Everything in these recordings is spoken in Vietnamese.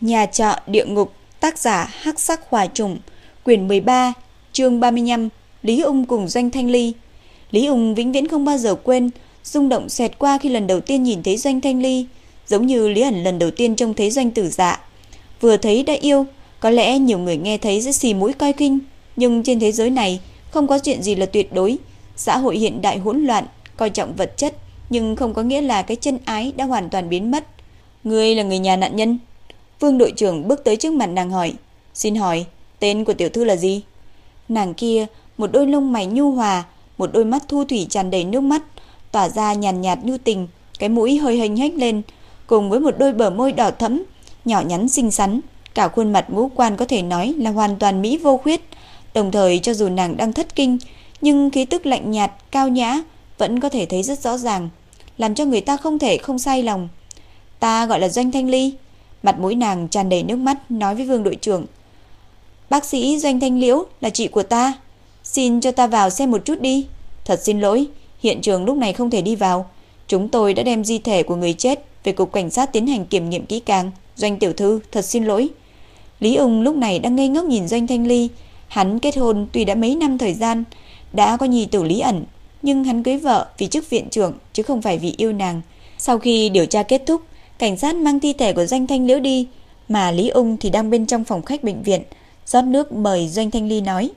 Nhà trọ địa ngục, tác giả Hắc Sắc Hỏa Trùng, quyển 13, chương 35, Lý Ung cùng Doanh Thanh Ly. Lý Ung vĩnh viễn không bao giờ quên rung động xẹt qua khi lần đầu tiên nhìn thấy Doanh Thanh Ly, giống như Lý ẩn lần đầu tiên trông thấy Doanh Tử Dạ. Vừa thấy đã yêu, có lẽ nhiều người nghe thấy sẽ xì mũi coi kinh, nhưng trên thế giới này không có chuyện gì là tuyệt đối. Xã hội hiện đại hỗn loạn, coi trọng vật chất, nhưng không có nghĩa là cái chân ái đã hoàn toàn biến mất. Ngươi là người nhà nạn nhân? Vương đội trưởng bước tới trước mặt nàng hỏi, "Xin hỏi, tên của tiểu thư là gì?" Nàng kia, một đôi lông mày nhu hòa, một đôi mắt thu thủy tràn đầy nước mắt, tỏa ra nhàn nhạt nhu tình, cái mũi hơi hình hếch lên, cùng với một đôi bờ môi đỏ thẫm, nhỏ nhắn xinh xắn, cả khuôn mặt ngũ quan có thể nói là hoàn toàn mỹ vô khuyết. Đồng thời cho dù nàng đang thất kinh, nhưng khí tức lạnh nhạt, cao nhã vẫn có thể thấy rất rõ ràng, làm cho người ta không thể không say lòng. Ta gọi là Doanh Thanh Ly. Mặt mũi nàng tràn đầy nước mắt nói với Vương đội trưởng. Bác sĩ Doanh Thanh Liễu là chị của ta, xin cho ta vào xem một chút đi. Thật xin lỗi, hiện trường lúc này không thể đi vào. Chúng tôi đã đem di thể của người chết về cục cảnh sát tiến hành kiểm nghiệm kỹ càng. Doanh tiểu thư, thật xin lỗi. Lý ung lúc này đang ngây ngốc nhìn Doanh Thanh Ly. Hắn kết hôn tuy đã mấy năm thời gian, đã có nhi tử Lý ẩn, nhưng hắn cưới vợ vì chức viện trưởng chứ không phải vì yêu nàng. Sau khi điều tra kết thúc, cảnh sát mang thi thể của Doanh Thanh Liễu đi, mà Lý ung thì đang bên trong phòng khách bệnh viện, rót nước mời Doanh Thanh Ly nói: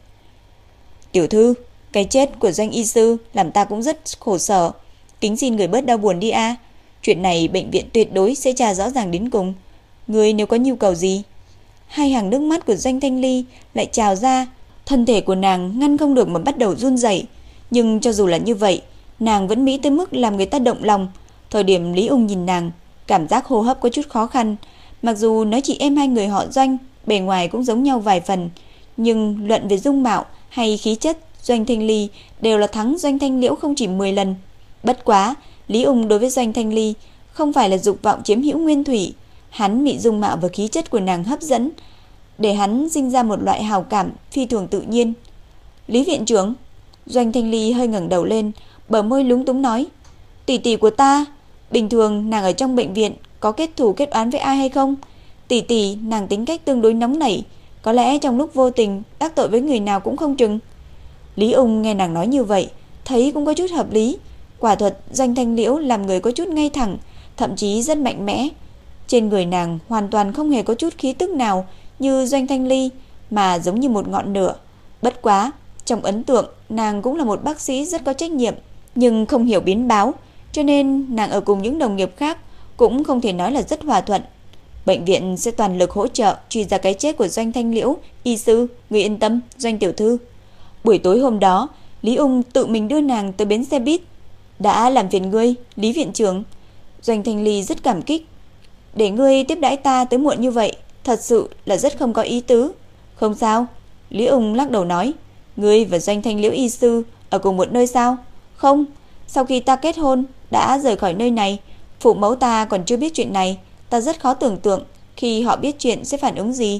"Tiểu thư, cái chết của Doanh y sư làm ta cũng rất khổ sở, kính xin người bớt đau buồn đi a. Chuyện này bệnh viện tuyệt đối sẽ tra rõ ràng đến cùng. Người nếu có nhu cầu gì?" Hai hàng nước mắt của Doanh Thanh Ly lại trào ra, thân thể của nàng ngăn không được mà bắt đầu run rẩy, nhưng cho dù là như vậy, nàng vẫn mỹ tới mức làm người ta động lòng. Thời điểm Lý Ung nhìn nàng, cảm giác hô hấp có chút khó khăn, mặc dù nói chị em hai người họ Doanh, bề ngoài cũng giống nhau vài phần, nhưng luận về dung mạo hay khí chất, Doanh Thanh Ly đều là thắng Doanh Thanh Liễu không chỉ 10 lần. Bất quá, Lý Ung đối với Doanh Thanh Ly không phải là dục vọng chiếm hữu nguyên thủy, hắn bị dung mạo và khí chất của nàng hấp dẫn, để hắn sinh ra một loại hào cảm phi thường tự nhiên. Lý viện trưởng, Doanh Thanh Ly hơi ngẩng đầu lên, bờ môi lúng túng nói: "Tỷ tỷ của ta, bình thường nàng ở trong bệnh viện có kết thù kết oán với ai hay không? Tỷ tỷ nàng tính cách tương đối nóng nảy, có lẽ trong lúc vô tình đắc tội với người nào cũng không chừng." Lý Ung nghe nàng nói như vậy, thấy cũng có chút hợp lý. Quả thật, Doanh Thanh Liễu làm người có chút ngay thẳng, thậm chí rất mạnh mẽ. Trên người nàng hoàn toàn không hề có chút khí tức nào như Doanh Thanh Ly, mà giống như một ngọn lửa. Bất quá, trong ấn tượng, nàng cũng là một bác sĩ rất có trách nhiệm, nhưng không hiểu biến báo, cho nên nàng ở cùng những đồng nghiệp khác cũng không thể nói là rất hòa thuận. Bệnh viện sẽ toàn lực hỗ trợ truy ra cái chết của Doanh Thanh Liễu, y sư, người yên tâm, Doanh tiểu thư. Buổi tối hôm đó, Lý Ung tự mình đưa nàng tới bến xe buýt. Đã làm phiền ngươi, Lý viện trưởng. Doanh Thanh Ly rất cảm kích. Để ngươi tiếp đãi ta tới muộn như vậy, thật sự là rất không có ý tứ. Không sao, Lý Ung lắc đầu nói, ngươi và Doanh Thanh Liễu y sư ở cùng một nơi sao? Không, sau khi ta kết hôn đã rời khỏi nơi này, phụ mẫu ta còn chưa biết chuyện này, ta rất khó tưởng tượng khi họ biết chuyện sẽ phản ứng gì.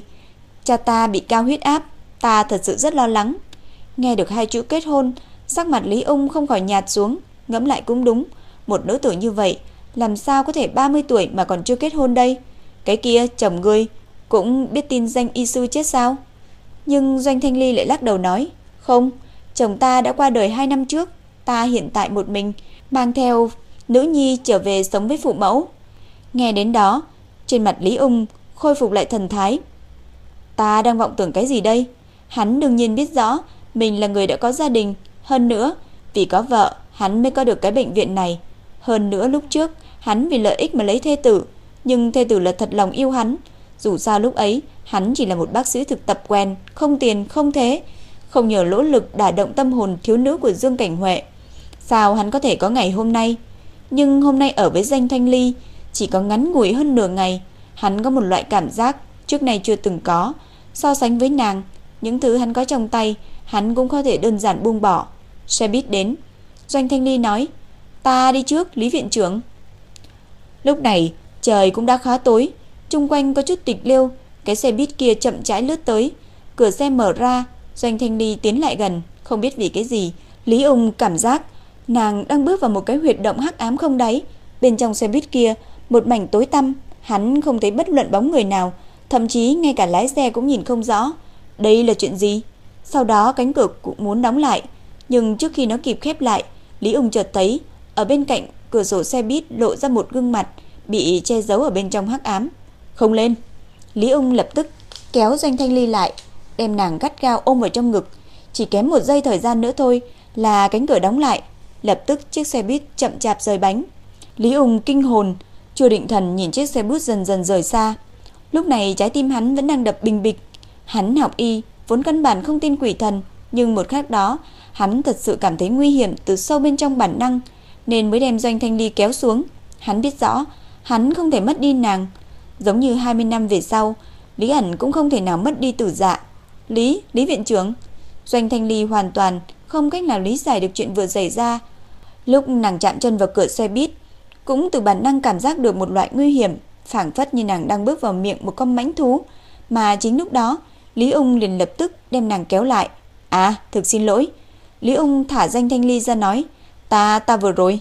Cha ta bị cao huyết áp, ta thật sự rất lo lắng. Nghe được hai chữ kết hôn, sắc mặt Lý Ung không khỏi nhạt xuống, ngẫm lại cũng đúng, một nữ tử như vậy, làm sao có thể 30 tuổi mà còn chưa kết hôn đây? Cái kia chồng ngươi cũng biết tin danh y sư chết sao? Nhưng Doanh Thanh Ly lại lắc đầu nói, không, chồng ta đã qua đời 2 năm trước, ta hiện tại một mình, mang theo nữ nhi trở về sống với phụ mẫu. Nghe đến đó, trên mặt Lý Ung khôi phục lại thần thái. Ta đang vọng tưởng cái gì đây? Hắn đương nhiên biết rõ mình là người đã có gia đình, hơn nữa, vì có vợ, hắn mới có được cái bệnh viện này. Hơn nữa lúc trước, hắn vì lợi ích mà lấy thê tử, nhưng thê tử là thật lòng yêu hắn. Dù sao lúc ấy, hắn chỉ là một bác sĩ thực tập quen, không tiền, không thế, không nhờ lỗ lực đả động tâm hồn thiếu nữ của Dương Cảnh Huệ. Sao hắn có thể có ngày hôm nay? Nhưng hôm nay ở với danh Thanh Ly, chỉ có ngắn ngủi hơn nửa ngày, hắn có một loại cảm giác trước nay chưa từng có. So sánh với nàng, những thứ hắn có trong tay, hắn cũng có thể đơn giản buông bỏ. Xe buýt đến, Doanh Thanh Ly nói, ta đi trước, Lý Viện trưởng. Lúc này, trời cũng đã khá tối, chung quanh có chút tịch liêu, cái xe buýt kia chậm rãi lướt tới, cửa xe mở ra, Doanh Thanh Ly tiến lại gần, không biết vì cái gì, Lý Ung cảm giác nàng đang bước vào một cái huyệt động hắc ám không đáy. Bên trong xe buýt kia, một mảnh tối tăm, hắn không thấy bất luận bóng người nào, thậm chí ngay cả lái xe cũng nhìn không rõ. Đây là chuyện gì? Sau đó cánh cửa cũng muốn đóng lại, nhưng trước khi nó kịp khép lại, Lý Ung chợt thấy ở bên cạnh cửa sổ xe buýt lộ ra một gương mặt bị che giấu ở bên trong hắc ám. Không lên. Lý Ung lập tức kéo Doanh Thanh Ly lại, đem nàng gắt gao ôm vào trong ngực. Chỉ kém một giây thời gian nữa thôi là cánh cửa đóng lại, lập tức chiếc xe buýt chậm chạp rời bánh. Lý Ung kinh hồn, chưa định thần nhìn chiếc xe buýt dần dần rời xa. Lúc này trái tim hắn vẫn đang đập bình bịch. Hắn học y, vốn căn bản không tin quỷ thần, nhưng một khác đó, hắn thật sự cảm thấy nguy hiểm từ sâu bên trong bản năng, nên mới đem Doanh Thanh Ly kéo xuống. Hắn biết rõ, hắn không thể mất đi nàng. Giống như 20 năm về sau, Lý ẩn cũng không thể nào mất đi tử dạ. Lý, Lý viện trưởng. Doanh Thanh Ly hoàn toàn không cách nào lý giải được chuyện vừa xảy ra. Lúc nàng chạm chân vào cửa xe buýt, cũng từ bản năng cảm giác được một loại nguy hiểm, phảng phất như nàng đang bước vào miệng một con mãnh thú, mà chính lúc đó, Lý Ung liền lập tức đem nàng kéo lại. "À, thực xin lỗi." Lý Ung thả danh Thanh Ly ra nói, "Ta ta vừa rồi."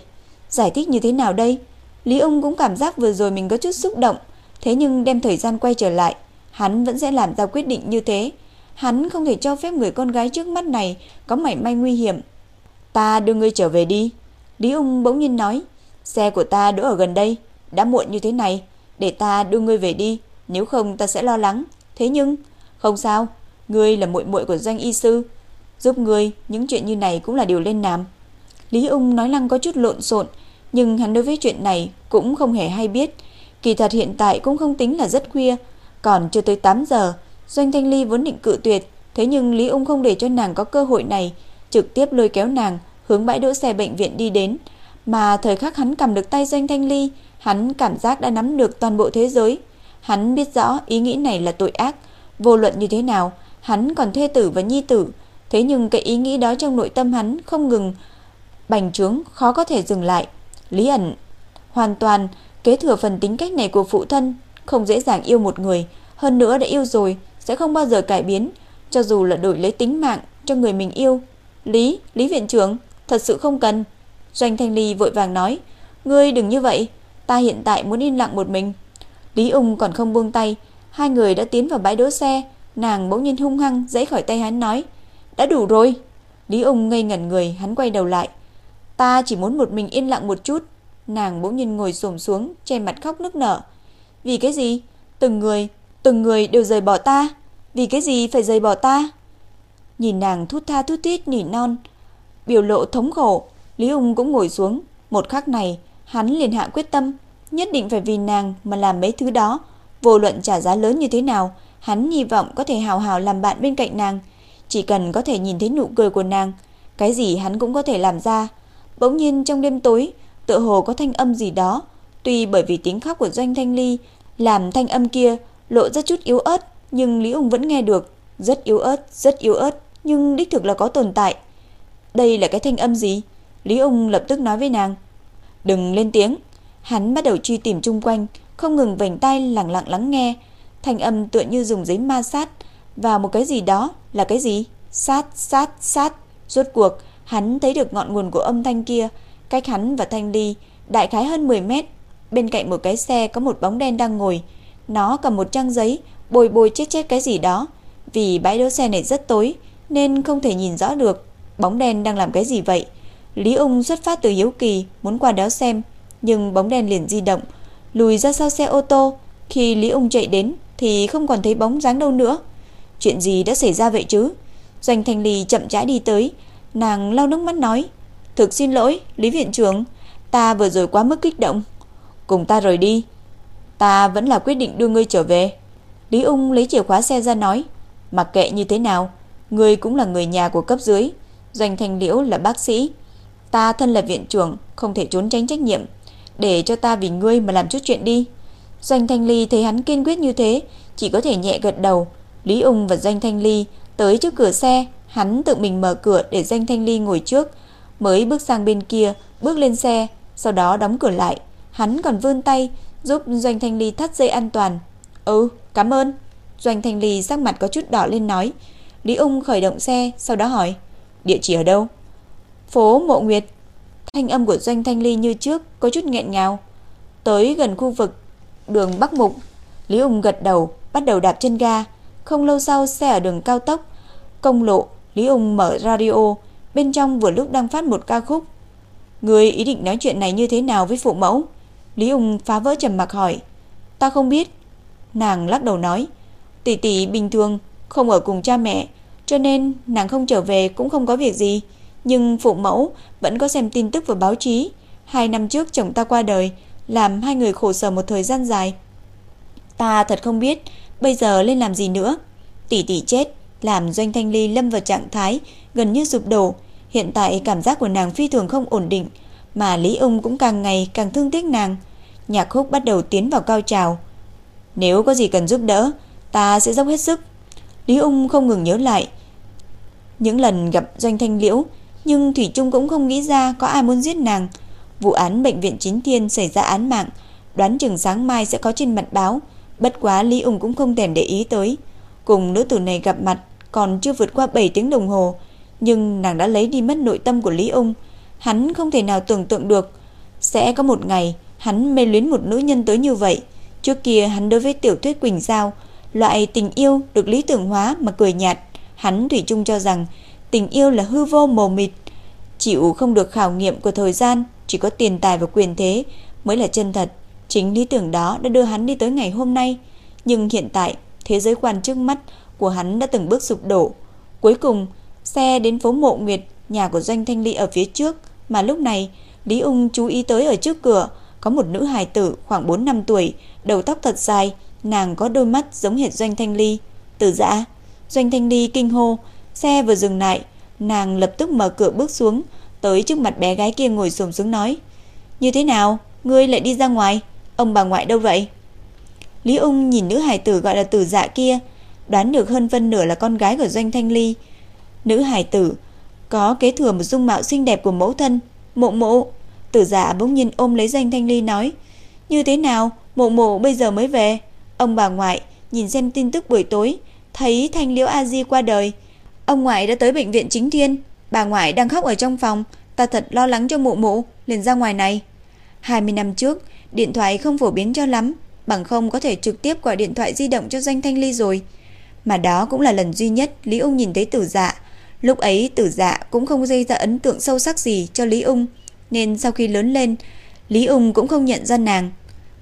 Giải thích như thế nào đây? Lý Ung cũng cảm giác vừa rồi mình có chút xúc động, thế nhưng đem thời gian quay trở lại, hắn vẫn sẽ làm ra quyết định như thế. Hắn không thể cho phép người con gái trước mắt này có mảy may nguy hiểm. "Ta đưa ngươi trở về đi." Lý Ung bỗng nhiên nói, "Xe của ta đỗ ở gần đây, đã muộn như thế này, để ta đưa ngươi về đi, nếu không ta sẽ lo lắng." Thế nhưng, không sao, ngươi là muội muội của doanh y sư, giúp ngươi những chuyện như này cũng là điều lên làm. Lý Ung nói năng có chút lộn xộn, nhưng hắn đối với chuyện này cũng không hề hay biết. Kỳ thật hiện tại cũng không tính là rất khuya, còn chưa tới 8 giờ, Doanh Thanh Ly vốn định cự tuyệt, thế nhưng Lý Ung không để cho nàng có cơ hội này, trực tiếp lôi kéo nàng hướng bãi đỗ xe bệnh viện đi đến, mà thời khắc hắn cầm được tay Doanh Thanh Ly, hắn cảm giác đã nắm được toàn bộ thế giới. Hắn biết rõ ý nghĩ này là tội ác, vô luận như thế nào, hắn còn thê tử và nhi tử, thế nhưng cái ý nghĩ đó trong nội tâm hắn không ngừng bành trướng, khó có thể dừng lại. Lý ẩn hoàn toàn kế thừa phần tính cách này của phụ thân, không dễ dàng yêu một người, hơn nữa đã yêu rồi sẽ không bao giờ cải biến, cho dù là đổi lấy tính mạng cho người mình yêu. Lý, Lý viện trưởng, thật sự không cần. Doanh Thanh Ly vội vàng nói, ngươi đừng như vậy, ta hiện tại muốn im lặng một mình. Lý Ung còn không buông tay, hai người đã tiến vào bãi đỗ xe, nàng bỗng nhiên hung hăng giãy khỏi tay hắn nói, "Đã đủ rồi." Lý Ung ngây ngẩn người, hắn quay đầu lại, "Ta chỉ muốn một mình yên lặng một chút." Nàng bỗng nhiên ngồi xổm xuống, che mặt khóc nức nở. "Vì cái gì? Từng người, từng người đều rời bỏ ta, vì cái gì phải rời bỏ ta?" Nhìn nàng thút tha thút thít nỉ non, biểu lộ thống khổ, Lý Ung cũng ngồi xuống, một khắc này, hắn liền hạ quyết tâm, nhất định phải vì nàng mà làm mấy thứ đó, vô luận trả giá lớn như thế nào, hắn hy vọng có thể hào hào làm bạn bên cạnh nàng, chỉ cần có thể nhìn thấy nụ cười của nàng, cái gì hắn cũng có thể làm ra. Bỗng nhiên trong đêm tối, tựa hồ có thanh âm gì đó, tuy bởi vì tiếng khóc của Doanh Thanh Ly làm thanh âm kia lộ ra chút yếu ớt, nhưng Lý Ung vẫn nghe được, rất yếu ớt, rất yếu ớt, nhưng đích thực là có tồn tại. Đây là cái thanh âm gì? Lý Ung lập tức nói với nàng, "Đừng lên tiếng." Hắn bắt đầu truy tìm chung quanh, không ngừng vành tay lặng lặng lắng nghe, thanh âm tựa như dùng giấy ma sát và một cái gì đó, là cái gì? Sát, sát, sát. Rốt cuộc, hắn thấy được ngọn nguồn của âm thanh kia, cách hắn và Thanh Ly đại khái hơn 10 mét. Bên cạnh một cái xe có một bóng đen đang ngồi, nó cầm một trang giấy, bồi bồi chết chết cái gì đó. Vì bãi đỗ xe này rất tối, nên không thể nhìn rõ được bóng đen đang làm cái gì vậy. Lý Ung xuất phát từ hiếu kỳ, muốn qua đó xem, nhưng bóng đen liền di động, lùi ra sau xe ô tô. Khi Lý Ung chạy đến thì không còn thấy bóng dáng đâu nữa. Chuyện gì đã xảy ra vậy chứ? Doanh Thanh Ly chậm rãi đi tới, nàng lau nước mắt nói: "Thực xin lỗi, Lý viện trưởng, ta vừa rồi quá mức kích động. Cùng ta rời đi. Ta vẫn là quyết định đưa ngươi trở về." Lý Ung lấy chìa khóa xe ra nói: "Mặc kệ như thế nào, ngươi cũng là người nhà của cấp dưới, Doanh Thanh Liễu là bác sĩ, ta thân là viện trưởng, không thể trốn tránh trách nhiệm." để cho ta vì ngươi mà làm chút chuyện đi. Doanh Thanh Ly thấy hắn kiên quyết như thế, chỉ có thể nhẹ gật đầu. Lý Ung và Doanh Thanh Ly tới trước cửa xe, hắn tự mình mở cửa để Doanh Thanh Ly ngồi trước, mới bước sang bên kia, bước lên xe, sau đó đóng cửa lại. Hắn còn vươn tay giúp Doanh Thanh Ly thắt dây an toàn. "Ừ, cảm ơn." Doanh Thanh Ly sắc mặt có chút đỏ lên nói. Lý Ung khởi động xe, sau đó hỏi: "Địa chỉ ở đâu?" "Phố Mộ Nguyệt." Thanh âm của Doanh Thanh Ly như trước có chút nghẹn ngào. Tới gần khu vực đường Bắc Mục, Lý Ung gật đầu, bắt đầu đạp chân ga. Không lâu sau xe ở đường cao tốc, công lộ, Lý Ung mở radio, bên trong vừa lúc đang phát một ca khúc. Người ý định nói chuyện này như thế nào với phụ mẫu? Lý Ung phá vỡ trầm mặc hỏi. Ta không biết. Nàng lắc đầu nói. Tỷ tỷ bình thường, không ở cùng cha mẹ, cho nên nàng không trở về cũng không có việc gì. Nhưng phụ mẫu vẫn có xem tin tức và báo chí. Hai năm trước chồng ta qua đời, làm hai người khổ sở một thời gian dài. Ta thật không biết bây giờ lên làm gì nữa. Tỷ tỷ chết, làm Doanh Thanh Ly lâm vào trạng thái gần như sụp đổ. Hiện tại cảm giác của nàng phi thường không ổn định, mà Lý Ung cũng càng ngày càng thương tiếc nàng. Nhạc khúc bắt đầu tiến vào cao trào. Nếu có gì cần giúp đỡ, ta sẽ dốc hết sức. Lý Ung không ngừng nhớ lại những lần gặp Doanh Thanh Liễu, nhưng Thủy Trung cũng không nghĩ ra có ai muốn giết nàng. Vụ án bệnh viện Chính Thiên xảy ra án mạng, đoán chừng sáng mai sẽ có trên mặt báo, bất quá Lý Ung cũng không thèm để ý tới. Cùng nữ tử này gặp mặt còn chưa vượt qua 7 tiếng đồng hồ, nhưng nàng đã lấy đi mất nội tâm của Lý Ung. Hắn không thể nào tưởng tượng được sẽ có một ngày hắn mê luyến một nữ nhân tới như vậy. Trước kia hắn đối với tiểu thuyết Quỳnh Giao, loại tình yêu được lý tưởng hóa mà cười nhạt, hắn thủy chung cho rằng tình yêu là hư vô mờ mịt, chịu không được khảo nghiệm của thời gian, chỉ có tiền tài và quyền thế mới là chân thật. Chính lý tưởng đó đã đưa hắn đi tới ngày hôm nay, nhưng hiện tại thế giới quan trước mắt của hắn đã từng bước sụp đổ. Cuối cùng, xe đến phố Mộ Nguyệt, nhà của Doanh Thanh Ly ở phía trước, mà lúc này Lý Ung chú ý tới ở trước cửa có một nữ hài tử khoảng 4 năm tuổi, đầu tóc thật dài, nàng có đôi mắt giống hệt Doanh Thanh Ly. Từ dã, dạ, Doanh Thanh Ly kinh hô, xe vừa dừng lại, nàng lập tức mở cửa bước xuống, tới trước mặt bé gái kia ngồi xổm xuống nói: "Như thế nào, ngươi lại đi ra ngoài, ông bà ngoại đâu vậy?" Lý Ung nhìn nữ hài tử gọi là Tử Dạ kia, đoán được hơn phân nửa là con gái của Doanh Thanh Ly. Nữ hài tử có kế thừa một dung mạo xinh đẹp của mẫu thân, Mộ Mộ. Tử Dạ bỗng nhiên ôm lấy Doanh Thanh Ly nói: "Như thế nào, Mộ Mộ bây giờ mới về?" Ông bà ngoại nhìn xem tin tức buổi tối, thấy Thanh Liễu A Di qua đời. Ông ngoại đã tới bệnh viện Chính Thiên, bà ngoại đang khóc ở trong phòng, ta thật lo lắng cho mụ mụ liền ra ngoài này. 20 năm trước, điện thoại không phổ biến cho lắm, bằng không có thể trực tiếp gọi điện thoại di động cho Doanh Thanh Ly rồi. Mà đó cũng là lần duy nhất Lý Ung nhìn thấy Tử Dạ. Lúc ấy Tử Dạ cũng không gây ra ấn tượng sâu sắc gì cho Lý Ung, nên sau khi lớn lên, Lý Ung cũng không nhận ra nàng.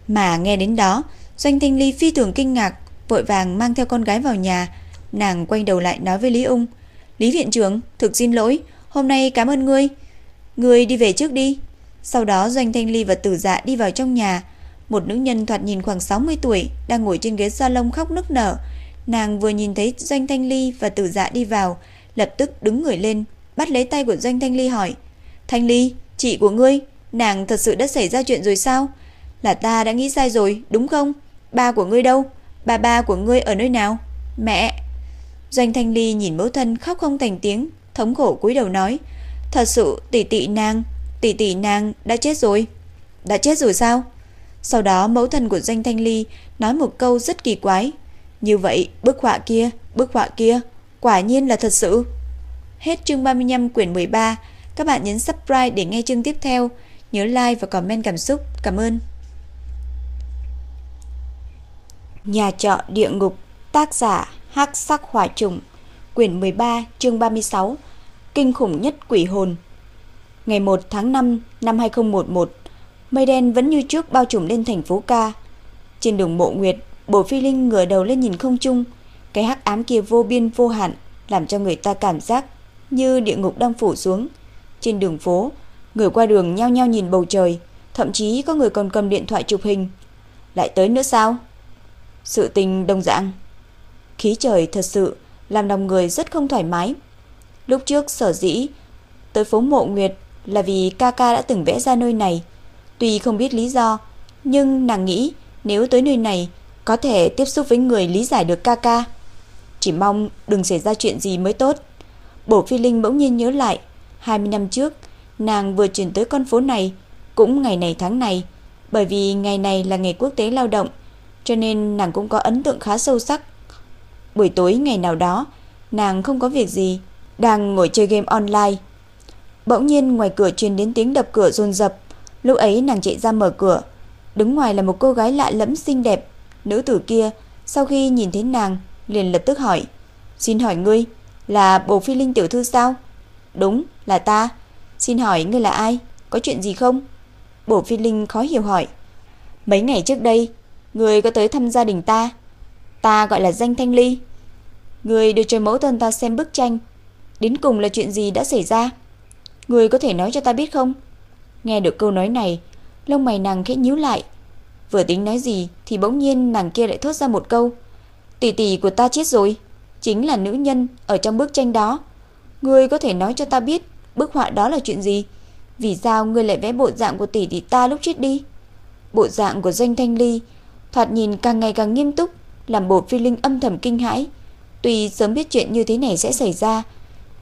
Mà nghe đến đó, Doanh Thanh Ly phi thường kinh ngạc, vội vàng mang theo con gái vào nhà. Nàng quay đầu lại nói với Lý Ung, Lý viện trưởng, thực xin lỗi, hôm nay cảm ơn ngươi. Ngươi đi về trước đi. Sau đó Doanh Thanh Ly và Tử Dạ đi vào trong nhà. Một nữ nhân thoạt nhìn khoảng 60 tuổi đang ngồi trên ghế salon khóc nức nở. Nàng vừa nhìn thấy Doanh Thanh Ly và Tử Dạ đi vào, lập tức đứng người lên, bắt lấy tay của Doanh Thanh Ly hỏi: "Thanh Ly, chị của ngươi, nàng thật sự đã xảy ra chuyện rồi sao? Là ta đã nghĩ sai rồi, đúng không? Ba của ngươi đâu? Bà ba của ngươi ở nơi nào? Mẹ." Doanh Thanh Ly nhìn mẫu thân khóc không thành tiếng, thống khổ cúi đầu nói: "Thật sự tỷ tỷ nàng, tỷ tỷ nàng đã chết rồi." "Đã chết rồi sao?" Sau đó mẫu thân của Doanh Thanh Ly nói một câu rất kỳ quái. Như vậy, bức họa kia, bức họa kia, quả nhiên là thật sự. Hết chương 35 quyển 13. Các bạn nhấn subscribe để nghe chương tiếp theo. Nhớ like và comment cảm xúc. Cảm ơn. Nhà trọ địa ngục, tác giả Hắc Sắc Hỏa Trùng, quyển 13, chương 36. Kinh khủng nhất quỷ hồn. Ngày 1 tháng 5 năm 2011, Mây đen vẫn như trước bao trùm lên thành phố ca. Trên đường Mộ Nguyệt, Bổ Phi Linh ngửa đầu lên nhìn không trung, cái hắc ám kia vô biên vô hạn, làm cho người ta cảm giác như địa ngục đang phủ xuống. Trên đường phố, người qua đường nhao nhao nhìn bầu trời, thậm chí có người còn cầm điện thoại chụp hình. Lại tới nữa sao? Sự tình đồng dạng. Khí trời thật sự làm lòng người rất không thoải mái. Lúc trước sở dĩ tới phố Mộ Nguyệt là vì ca ca đã từng vẽ ra nơi này, Tuy không biết lý do, nhưng nàng nghĩ nếu tới nơi này có thể tiếp xúc với người lý giải được ca ca. Chỉ mong đừng xảy ra chuyện gì mới tốt. Bổ Phi Linh bỗng nhiên nhớ lại, 20 năm trước, nàng vừa chuyển tới con phố này, cũng ngày này tháng này, bởi vì ngày này là ngày quốc tế lao động, cho nên nàng cũng có ấn tượng khá sâu sắc. Buổi tối ngày nào đó, nàng không có việc gì, đang ngồi chơi game online. Bỗng nhiên ngoài cửa truyền đến tiếng đập cửa rồn rập, Lúc ấy nàng chạy ra mở cửa, đứng ngoài là một cô gái lạ lẫm xinh đẹp, nữ tử kia Sau khi nhìn thấy nàng, liền lập tức hỏi, "Xin hỏi ngươi, là Bồ Phi Linh tiểu thư sao?" "Đúng, là ta. Xin hỏi ngươi là ai, có chuyện gì không?" Bồ Phi Linh khó hiểu hỏi. "Mấy ngày trước đây, người có tới thăm gia đình ta? Ta gọi là Danh Thanh Ly. người đưa cho mẫu thân ta xem bức tranh, đến cùng là chuyện gì đã xảy ra? người có thể nói cho ta biết không?" Nghe được câu nói này, lông mày nàng khẽ nhíu lại. Vừa tính nói gì thì bỗng nhiên nàng kia lại thốt ra một câu. Tỷ tỷ của ta chết rồi, chính là nữ nhân ở trong bức tranh đó. Ngươi có thể nói cho ta biết bức họa đó là chuyện gì? Vì sao ngươi lại vẽ bộ dạng của tỷ tỷ ta lúc chết đi? Bộ dạng của Doanh Thanh Ly thoạt nhìn càng ngày càng nghiêm túc, làm bộ Phi Linh âm thầm kinh hãi. Tuy sớm biết chuyện như thế này sẽ xảy ra,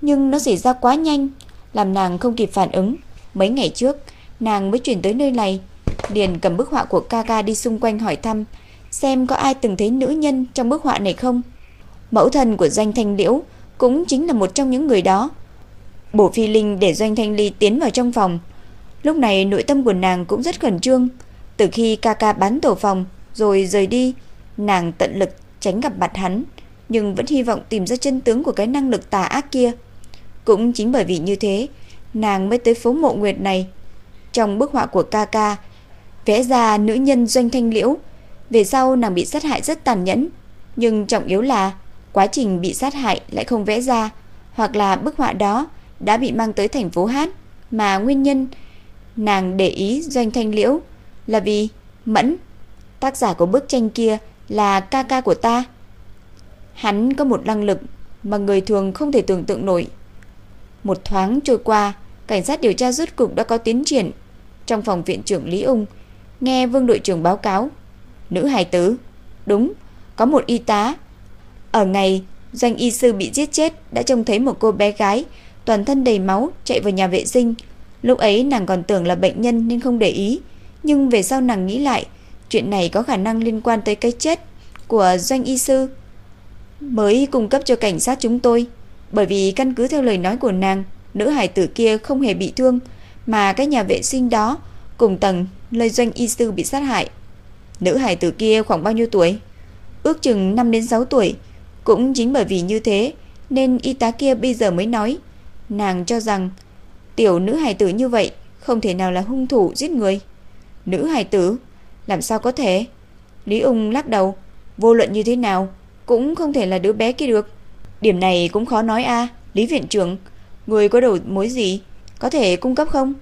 nhưng nó xảy ra quá nhanh, làm nàng không kịp phản ứng. Mấy ngày trước, nàng mới chuyển tới nơi này, liền cầm bức họa của Kaka đi xung quanh hỏi thăm, xem có ai từng thấy nữ nhân trong bức họa này không. Mẫu thân của Doanh Thanh Liễu cũng chính là một trong những người đó. Bổ Phi Linh để Doanh Thanh Ly tiến vào trong phòng. Lúc này nội tâm của nàng cũng rất khẩn trương. Từ khi Kaka bán tổ phòng rồi rời đi, nàng tận lực tránh gặp mặt hắn, nhưng vẫn hy vọng tìm ra chân tướng của cái năng lực tà ác kia. Cũng chính bởi vì như thế, nàng mới tới phố mộ nguyệt này. Trong bức họa của Kaka, vẽ ra nữ nhân Doanh Thanh Liễu, về sau nàng bị sát hại rất tàn nhẫn, nhưng trọng yếu là quá trình bị sát hại lại không vẽ ra, hoặc là bức họa đó đã bị mang tới thành phố Hát, mà nguyên nhân nàng để ý Doanh Thanh Liễu là vì Mẫn, tác giả của bức tranh kia là ca ca của ta. Hắn có một năng lực mà người thường không thể tưởng tượng nổi. Một thoáng trôi qua, cảnh sát điều tra rút cục đã có tiến triển. Trong phòng viện trưởng Lý Ung, nghe Vương đội trưởng báo cáo, nữ hài tử, đúng, có một y tá. Ở ngày doanh y sư bị giết chết đã trông thấy một cô bé gái toàn thân đầy máu chạy vào nhà vệ sinh. Lúc ấy nàng còn tưởng là bệnh nhân nên không để ý, nhưng về sau nàng nghĩ lại, chuyện này có khả năng liên quan tới cái chết của doanh y sư mới cung cấp cho cảnh sát chúng tôi, bởi vì căn cứ theo lời nói của nàng, nữ hải tử kia không hề bị thương, mà cái nhà vệ sinh đó cùng tầng nơi doanh y sư bị sát hại. Nữ hải tử kia khoảng bao nhiêu tuổi? Ước chừng 5 đến 6 tuổi. Cũng chính bởi vì như thế nên y tá kia bây giờ mới nói, nàng cho rằng tiểu nữ hải tử như vậy không thể nào là hung thủ giết người. Nữ hải tử, làm sao có thể? Lý Ung lắc đầu, vô luận như thế nào cũng không thể là đứa bé kia được. Điểm này cũng khó nói a, Lý viện trưởng, người có đầu mối gì có thể cung cấp không?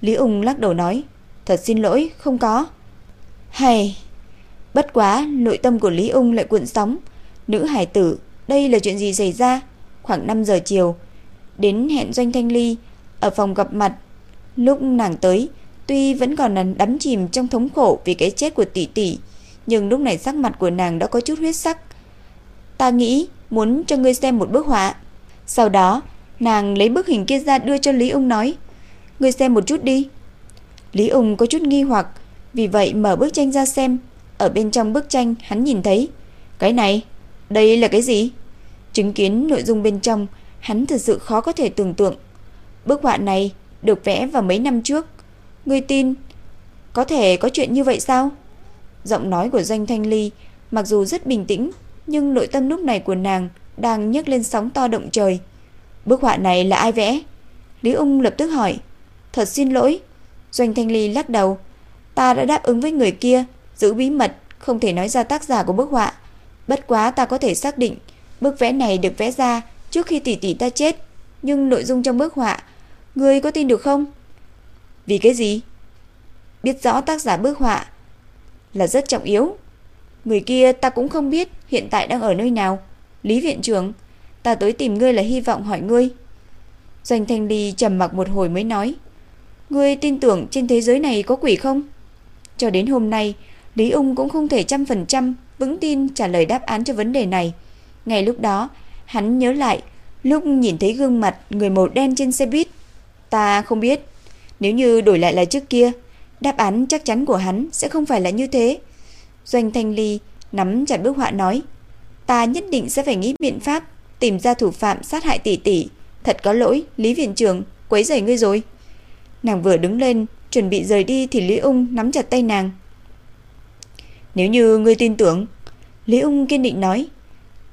Lý Ung lắc đầu nói, thật xin lỗi, không có. Hay, bất quá nội tâm của Lý Ung lại cuộn sóng, nữ hải tử, đây là chuyện gì xảy ra? Khoảng 5 giờ chiều, đến hẹn Doanh Thanh Ly ở phòng gặp mặt. Lúc nàng tới, tuy vẫn còn đắm chìm trong thống khổ vì cái chết của tỷ tỷ, nhưng lúc này sắc mặt của nàng đã có chút huyết sắc. Ta nghĩ muốn cho ngươi xem một bức họa. Sau đó, nàng lấy bức hình kia ra đưa cho Lý Ung nói, ngươi xem một chút đi. Lý Ung có chút nghi hoặc, vì vậy mở bức tranh ra xem. Ở bên trong bức tranh hắn nhìn thấy, cái này, đây là cái gì? Chứng kiến nội dung bên trong, hắn thật sự khó có thể tưởng tượng. Bức họa này được vẽ vào mấy năm trước. Ngươi tin có thể có chuyện như vậy sao? Giọng nói của Doanh Thanh Ly mặc dù rất bình tĩnh, nhưng nội tâm lúc này của nàng đang nhấc lên sóng to động trời. Bức họa này là ai vẽ? Lý Ung lập tức hỏi. Thật xin lỗi. Doanh Thanh Ly lắc đầu. Ta đã đáp ứng với người kia, giữ bí mật, không thể nói ra tác giả của bức họa. Bất quá ta có thể xác định, bức vẽ này được vẽ ra trước khi tỷ tỷ ta chết, nhưng nội dung trong bức họa, ngươi có tin được không? Vì cái gì? Biết rõ tác giả bức họa là rất trọng yếu. Người kia ta cũng không biết hiện tại đang ở nơi nào. Lý viện trưởng, ta tới tìm ngươi là hy vọng hỏi ngươi. Doanh Thanh Ly trầm mặc một hồi mới nói, ngươi tin tưởng trên thế giới này có quỷ không? Cho đến hôm nay, Lý Ung cũng không thể trăm phần trăm vững tin trả lời đáp án cho vấn đề này. Ngay lúc đó, hắn nhớ lại lúc nhìn thấy gương mặt người màu đen trên xe buýt. Ta không biết, nếu như đổi lại là trước kia, đáp án chắc chắn của hắn sẽ không phải là như thế. Doanh Thanh Ly nắm chặt bức họa nói, ta nhất định sẽ phải nghĩ biện pháp tìm ra thủ phạm sát hại tỷ tỷ. Thật có lỗi, Lý viện trưởng, quấy rầy ngươi rồi. Nàng vừa đứng lên, chuẩn bị rời đi thì Lý Ung nắm chặt tay nàng. Nếu như ngươi tin tưởng, Lý ung kiên định nói,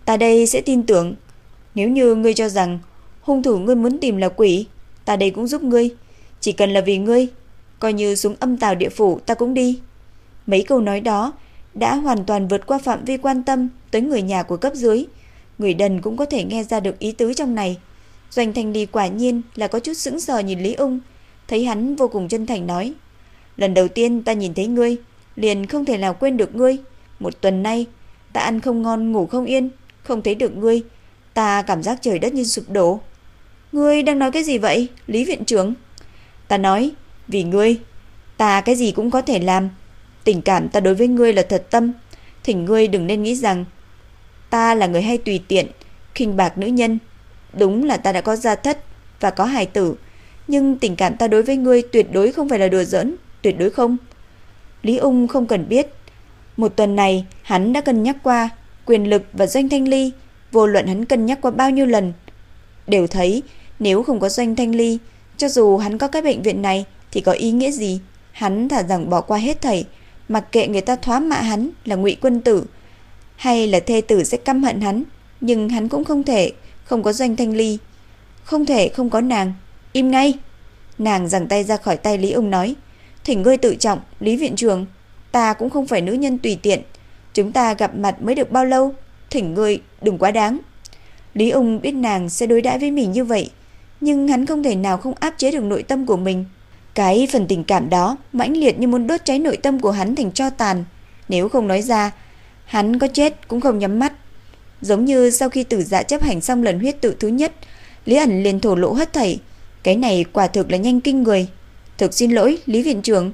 ta đây sẽ tin tưởng. Nếu như ngươi cho rằng hung thủ ngươi muốn tìm là quỷ, ta đây cũng giúp ngươi. Chỉ cần là vì ngươi, coi như xuống âm tào địa phủ ta cũng đi. Mấy câu nói đó đã hoàn toàn vượt qua phạm vi quan tâm tới người nhà của cấp dưới. Người đần cũng có thể nghe ra được ý tứ trong này. Doanh Thanh Ly quả nhiên là có chút sững sờ nhìn Lý Ung, thấy hắn vô cùng chân thành nói: "Lần đầu tiên ta nhìn thấy ngươi, liền không thể nào quên được ngươi. Một tuần nay, ta ăn không ngon ngủ không yên, không thấy được ngươi, ta cảm giác trời đất như sụp đổ." "Ngươi đang nói cái gì vậy, Lý viện trưởng?" "Ta nói, vì ngươi, ta cái gì cũng có thể làm. Tình cảm ta đối với ngươi là thật tâm, thỉnh ngươi đừng nên nghĩ rằng ta là người hay tùy tiện, khinh bạc nữ nhân." Đúng là ta đã có gia thất và có hài tử, nhưng tình cảm ta đối với ngươi tuyệt đối không phải là đùa giỡn, tuyệt đối không. Lý Ung không cần biết. Một tuần này, hắn đã cân nhắc qua quyền lực và doanh thanh ly, vô luận hắn cân nhắc qua bao nhiêu lần. Đều thấy, nếu không có doanh thanh ly, cho dù hắn có cái bệnh viện này thì có ý nghĩa gì? Hắn thả rằng bỏ qua hết thảy, mặc kệ người ta thoá mạ hắn là ngụy quân tử, hay là thê tử sẽ căm hận hắn, nhưng hắn cũng không thể không có doanh thanh ly. Không thể không có nàng. Im ngay. Nàng giằng tay ra khỏi tay Lý Ung nói. Thỉnh ngươi tự trọng, Lý Viện Trường. Ta cũng không phải nữ nhân tùy tiện. Chúng ta gặp mặt mới được bao lâu. Thỉnh ngươi đừng quá đáng. Lý Ung biết nàng sẽ đối đãi với mình như vậy. Nhưng hắn không thể nào không áp chế được nội tâm của mình. Cái phần tình cảm đó mãnh liệt như muốn đốt cháy nội tâm của hắn thành cho tàn. Nếu không nói ra, hắn có chết cũng không nhắm mắt. Giống như sau khi tử dạ chấp hành xong lần huyết tự thứ nhất, Lý ẩn liền thổ lộ hết thảy. Cái này quả thực là nhanh kinh người. Thực xin lỗi, Lý Viện trưởng.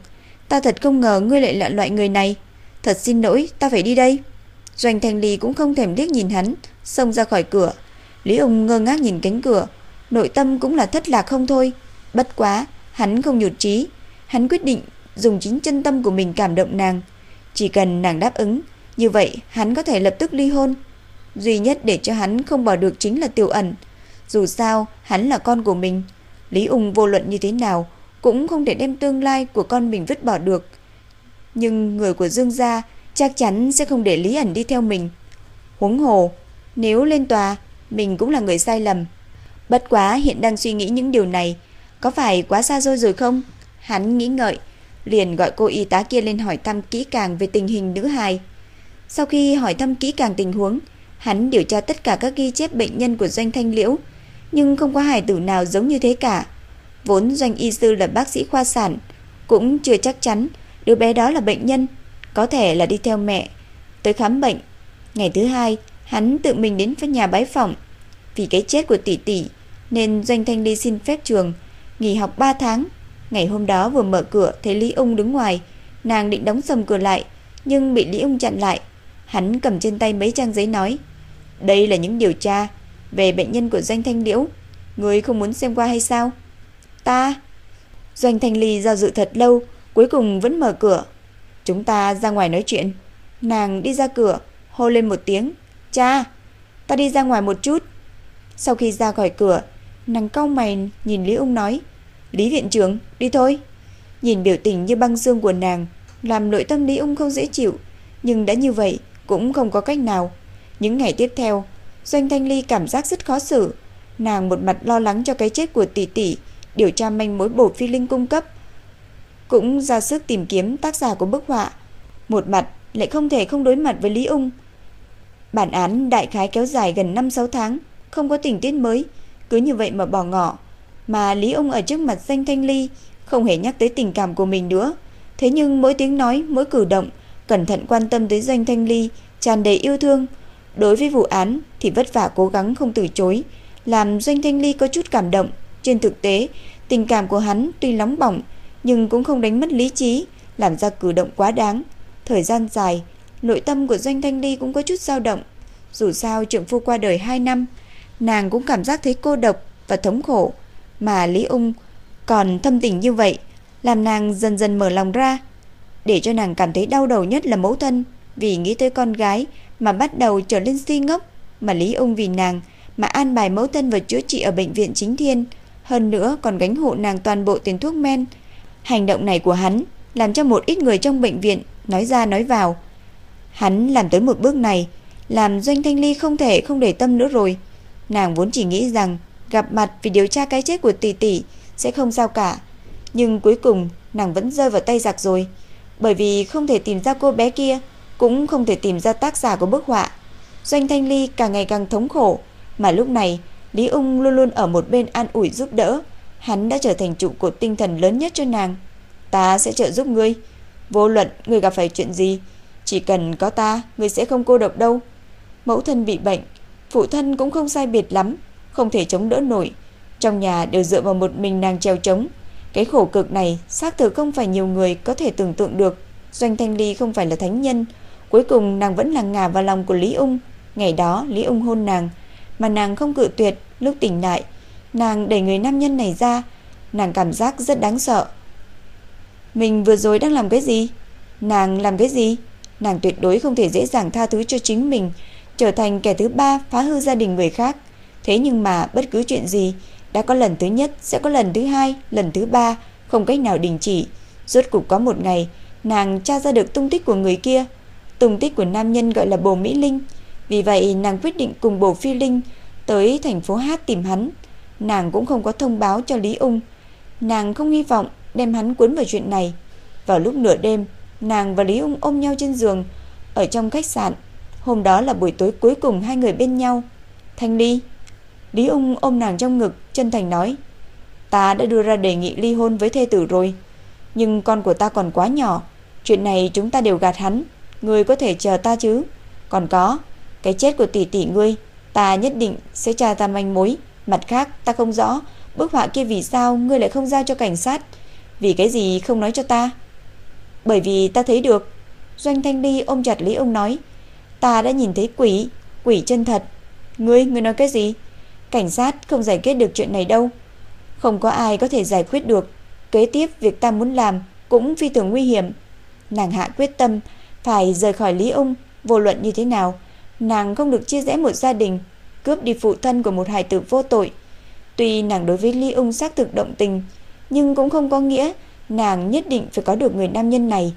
Ta thật không ngờ ngươi lại là loại người này. Thật xin lỗi, ta phải đi đây. Doanh Thanh Ly cũng không thèm liếc nhìn hắn, xông ra khỏi cửa. Lý ông ngơ ngác nhìn cánh cửa, nội tâm cũng là thất lạc không thôi. Bất quá, hắn không nhụt chí, hắn quyết định dùng chính chân tâm của mình cảm động nàng. Chỉ cần nàng đáp ứng, như vậy hắn có thể lập tức ly hôn. Duy nhất để cho hắn không bỏ được chính là tiểu ẩn. Dù sao, hắn là con của mình. Lý ung vô luận như thế nào cũng không thể đem tương lai của con mình vứt bỏ được. Nhưng người của Dương gia chắc chắn sẽ không để Lý ẩn đi theo mình. Huống hồ, nếu lên tòa, mình cũng là người sai lầm. Bất quá hiện đang suy nghĩ những điều này, có phải quá xa xôi rồi không? Hắn nghĩ ngợi, liền gọi cô y tá kia lên hỏi thăm kỹ càng về tình hình nữ hài. Sau khi hỏi thăm kỹ càng tình huống, Hắn điều tra tất cả các ghi chép bệnh nhân của doanh thanh liễu, nhưng không có hài tử nào giống như thế cả. Vốn doanh y sư là bác sĩ khoa sản, cũng chưa chắc chắn đứa bé đó là bệnh nhân, có thể là đi theo mẹ tới khám bệnh. Ngày thứ hai, hắn tự mình đến phía nhà bái phỏng. Vì cái chết của tỷ tỷ nên doanh thanh ly xin phép trường nghỉ học 3 tháng. Ngày hôm đó vừa mở cửa thấy Lý Ung đứng ngoài, nàng định đóng sầm cửa lại, nhưng bị Lý Ung chặn lại. Hắn cầm trên tay mấy trang giấy nói: đây là những điều tra về bệnh nhân của Doanh Thanh Liễu. ngươi không muốn xem qua hay sao? Ta... Doanh Thanh Ly do dự thật lâu, cuối cùng vẫn mở cửa. Chúng ta ra ngoài nói chuyện. Nàng đi ra cửa, hô lên một tiếng. Cha, ta đi ra ngoài một chút. Sau khi ra khỏi cửa, nàng cau mày nhìn Lý Ung nói. Lý viện trưởng, đi thôi. Nhìn biểu tình như băng xương của nàng, làm nội tâm Lý Ung không dễ chịu. Nhưng đã như vậy, cũng không có cách nào. Những ngày tiếp theo, Doanh Thanh Ly cảm giác rất khó xử. Nàng một mặt lo lắng cho cái chết của tỷ tỷ, điều tra manh mối bổ phi linh cung cấp, cũng ra sức tìm kiếm tác giả của bức họa. Một mặt lại không thể không đối mặt với Lý Ung. Bản án đại khái kéo dài gần 5-6 tháng, không có tình tiết mới, cứ như vậy mà bỏ ngỏ. Mà Lý ông ở trước mặt Doanh Thanh Ly không hề nhắc tới tình cảm của mình nữa. Thế nhưng mỗi tiếng nói, mỗi cử động, cẩn thận quan tâm tới Doanh Thanh Ly, tràn đầy yêu thương, Đối với vụ án thì vất vả cố gắng không từ chối, làm Doanh Thanh Ly có chút cảm động. Trên thực tế, tình cảm của hắn tuy nóng bỏng nhưng cũng không đánh mất lý trí, làm ra cử động quá đáng. Thời gian dài, nội tâm của Doanh Thanh Ly cũng có chút dao động. Dù sao trưởng phu qua đời 2 năm, nàng cũng cảm giác thấy cô độc và thống khổ, mà Lý Ung còn thâm tình như vậy, làm nàng dần dần mở lòng ra. Để cho nàng cảm thấy đau đầu nhất là mẫu thân, vì nghĩ tới con gái mà bắt đầu trở lên si ngốc, mà Lý Ung vì nàng mà an bài mẫu thân và chữa trị ở bệnh viện chính thiên, hơn nữa còn gánh hộ nàng toàn bộ tiền thuốc men. Hành động này của hắn làm cho một ít người trong bệnh viện nói ra nói vào. Hắn làm tới một bước này, làm Doanh Thanh Ly không thể không để tâm nữa rồi. Nàng vốn chỉ nghĩ rằng gặp mặt vì điều tra cái chết của tỷ tỷ sẽ không sao cả, nhưng cuối cùng nàng vẫn rơi vào tay giặc rồi, bởi vì không thể tìm ra cô bé kia, cũng không thể tìm ra tác giả của bức họa. Doanh Thanh Ly càng ngày càng thống khổ, mà lúc này Lý Ung luôn luôn ở một bên an ủi giúp đỡ, hắn đã trở thành trụ cột tinh thần lớn nhất cho nàng. Ta sẽ trợ giúp ngươi, vô luận ngươi gặp phải chuyện gì, chỉ cần có ta, ngươi sẽ không cô độc đâu. Mẫu thân bị bệnh, phụ thân cũng không sai biệt lắm, không thể chống đỡ nổi. Trong nhà đều dựa vào một mình nàng treo chống. Cái khổ cực này xác thực không phải nhiều người có thể tưởng tượng được. Doanh Thanh Ly không phải là thánh nhân, cuối cùng nàng vẫn là ngả vào lòng của Lý Ung. Ngày đó Lý Ung hôn nàng, mà nàng không cự tuyệt, lúc tỉnh lại, nàng đẩy người nam nhân này ra, nàng cảm giác rất đáng sợ. Mình vừa rồi đang làm cái gì? Nàng làm cái gì? Nàng tuyệt đối không thể dễ dàng tha thứ cho chính mình, trở thành kẻ thứ ba phá hư gia đình người khác. Thế nhưng mà bất cứ chuyện gì, đã có lần thứ nhất sẽ có lần thứ hai, lần thứ ba, không cách nào đình chỉ. Rốt cục có một ngày, nàng tra ra được tung tích của người kia. Tung tích của nam nhân gọi là Bồ Mỹ Linh. Vì vậy nàng quyết định cùng Bồ Phi Linh tới thành phố Hát tìm hắn. Nàng cũng không có thông báo cho Lý Ung. Nàng không hy vọng đem hắn cuốn vào chuyện này. Vào lúc nửa đêm, nàng và Lý Ung ôm nhau trên giường ở trong khách sạn. Hôm đó là buổi tối cuối cùng hai người bên nhau. Thanh Ly, Lý Ung ôm nàng trong ngực, chân thành nói: "Ta đã đưa ra đề nghị ly hôn với thê tử rồi, nhưng con của ta còn quá nhỏ, chuyện này chúng ta đều gạt hắn, ngươi có thể chờ ta chứ? Còn có, cái chết của tỷ tỷ ngươi, ta nhất định sẽ tra ra manh mối, mặt khác ta không rõ bức họa kia vì sao ngươi lại không giao cho cảnh sát, vì cái gì không nói cho ta?" Bởi vì ta thấy được. Doanh Thanh Ly ôm chặt Lý ông nói, ta đã nhìn thấy quỷ, quỷ chân thật. Ngươi, ngươi nói cái gì? Cảnh sát không giải quyết được chuyện này đâu. Không có ai có thể giải quyết được. Kế tiếp việc ta muốn làm cũng phi thường nguy hiểm. Nàng hạ quyết tâm phải rời khỏi Lý Ung, vô luận như thế nào, nàng không được chia rẽ một gia đình, cướp đi phụ thân của một hài tử vô tội. Tuy nàng đối với Lý Ung xác thực động tình, nhưng cũng không có nghĩa nàng nhất định phải có được người nam nhân này.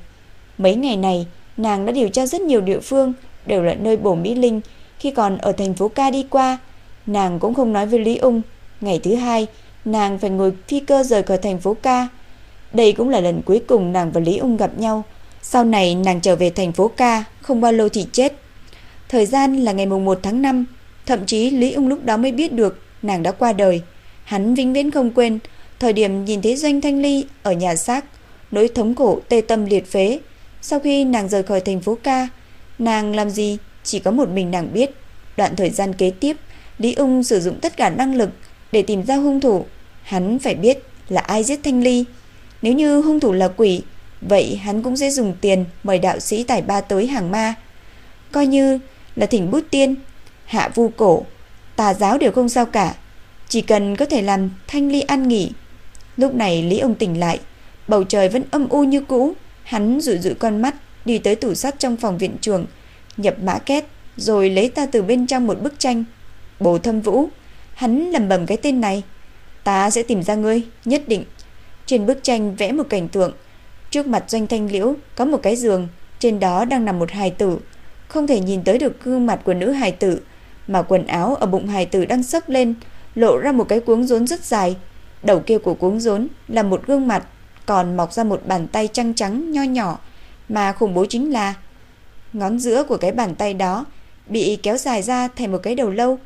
Mấy ngày này, nàng đã điều tra rất nhiều địa phương, đều là nơi bổ Mỹ Linh khi còn ở thành phố Ca đi qua. Nàng cũng không nói với Lý Ung. Ngày thứ hai, nàng phải ngồi phi cơ rời khỏi thành phố Ca. Đây cũng là lần cuối cùng nàng và Lý Ung gặp nhau. Sau này nàng trở về thành phố Ca, không bao lâu thì chết. Thời gian là ngày mùng 1 tháng 5, thậm chí Lý Ung lúc đó mới biết được nàng đã qua đời. Hắn vĩnh viễn không quên, thời điểm nhìn thấy Doanh Thanh Ly ở nhà xác, nỗi thống khổ tê tâm liệt phế. Sau khi nàng rời khỏi thành phố Ca, nàng làm gì chỉ có một mình nàng biết. Đoạn thời gian kế tiếp, Lý Ung sử dụng tất cả năng lực để tìm ra hung thủ. Hắn phải biết là ai giết Thanh Ly. Nếu như hung thủ là quỷ, vậy hắn cũng sẽ dùng tiền mời đạo sĩ tài ba tới hàng ma. Coi như là thỉnh bút tiên, hạ vu cổ, tà giáo đều không sao cả. Chỉ cần có thể làm Thanh Ly ăn nghỉ. Lúc này Lý ông tỉnh lại, bầu trời vẫn âm u như cũ. Hắn rụi rụi con mắt, đi tới tủ sắt trong phòng viện trường, nhập mã két, rồi lấy ta từ bên trong một bức tranh. Bồ Thâm Vũ, hắn lầm bầm cái tên này. Ta sẽ tìm ra ngươi, nhất định. Trên bức tranh vẽ một cảnh tượng. Trước mặt doanh thanh liễu có một cái giường, trên đó đang nằm một hài tử. Không thể nhìn tới được gương mặt của nữ hài tử, mà quần áo ở bụng hài tử đang sấp lên, lộ ra một cái cuống rốn rất dài. Đầu kia của cuống rốn là một gương mặt, còn mọc ra một bàn tay trăng trắng nho nhỏ, mà khủng bố chính là ngón giữa của cái bàn tay đó bị kéo dài ra thành một cái đầu lâu.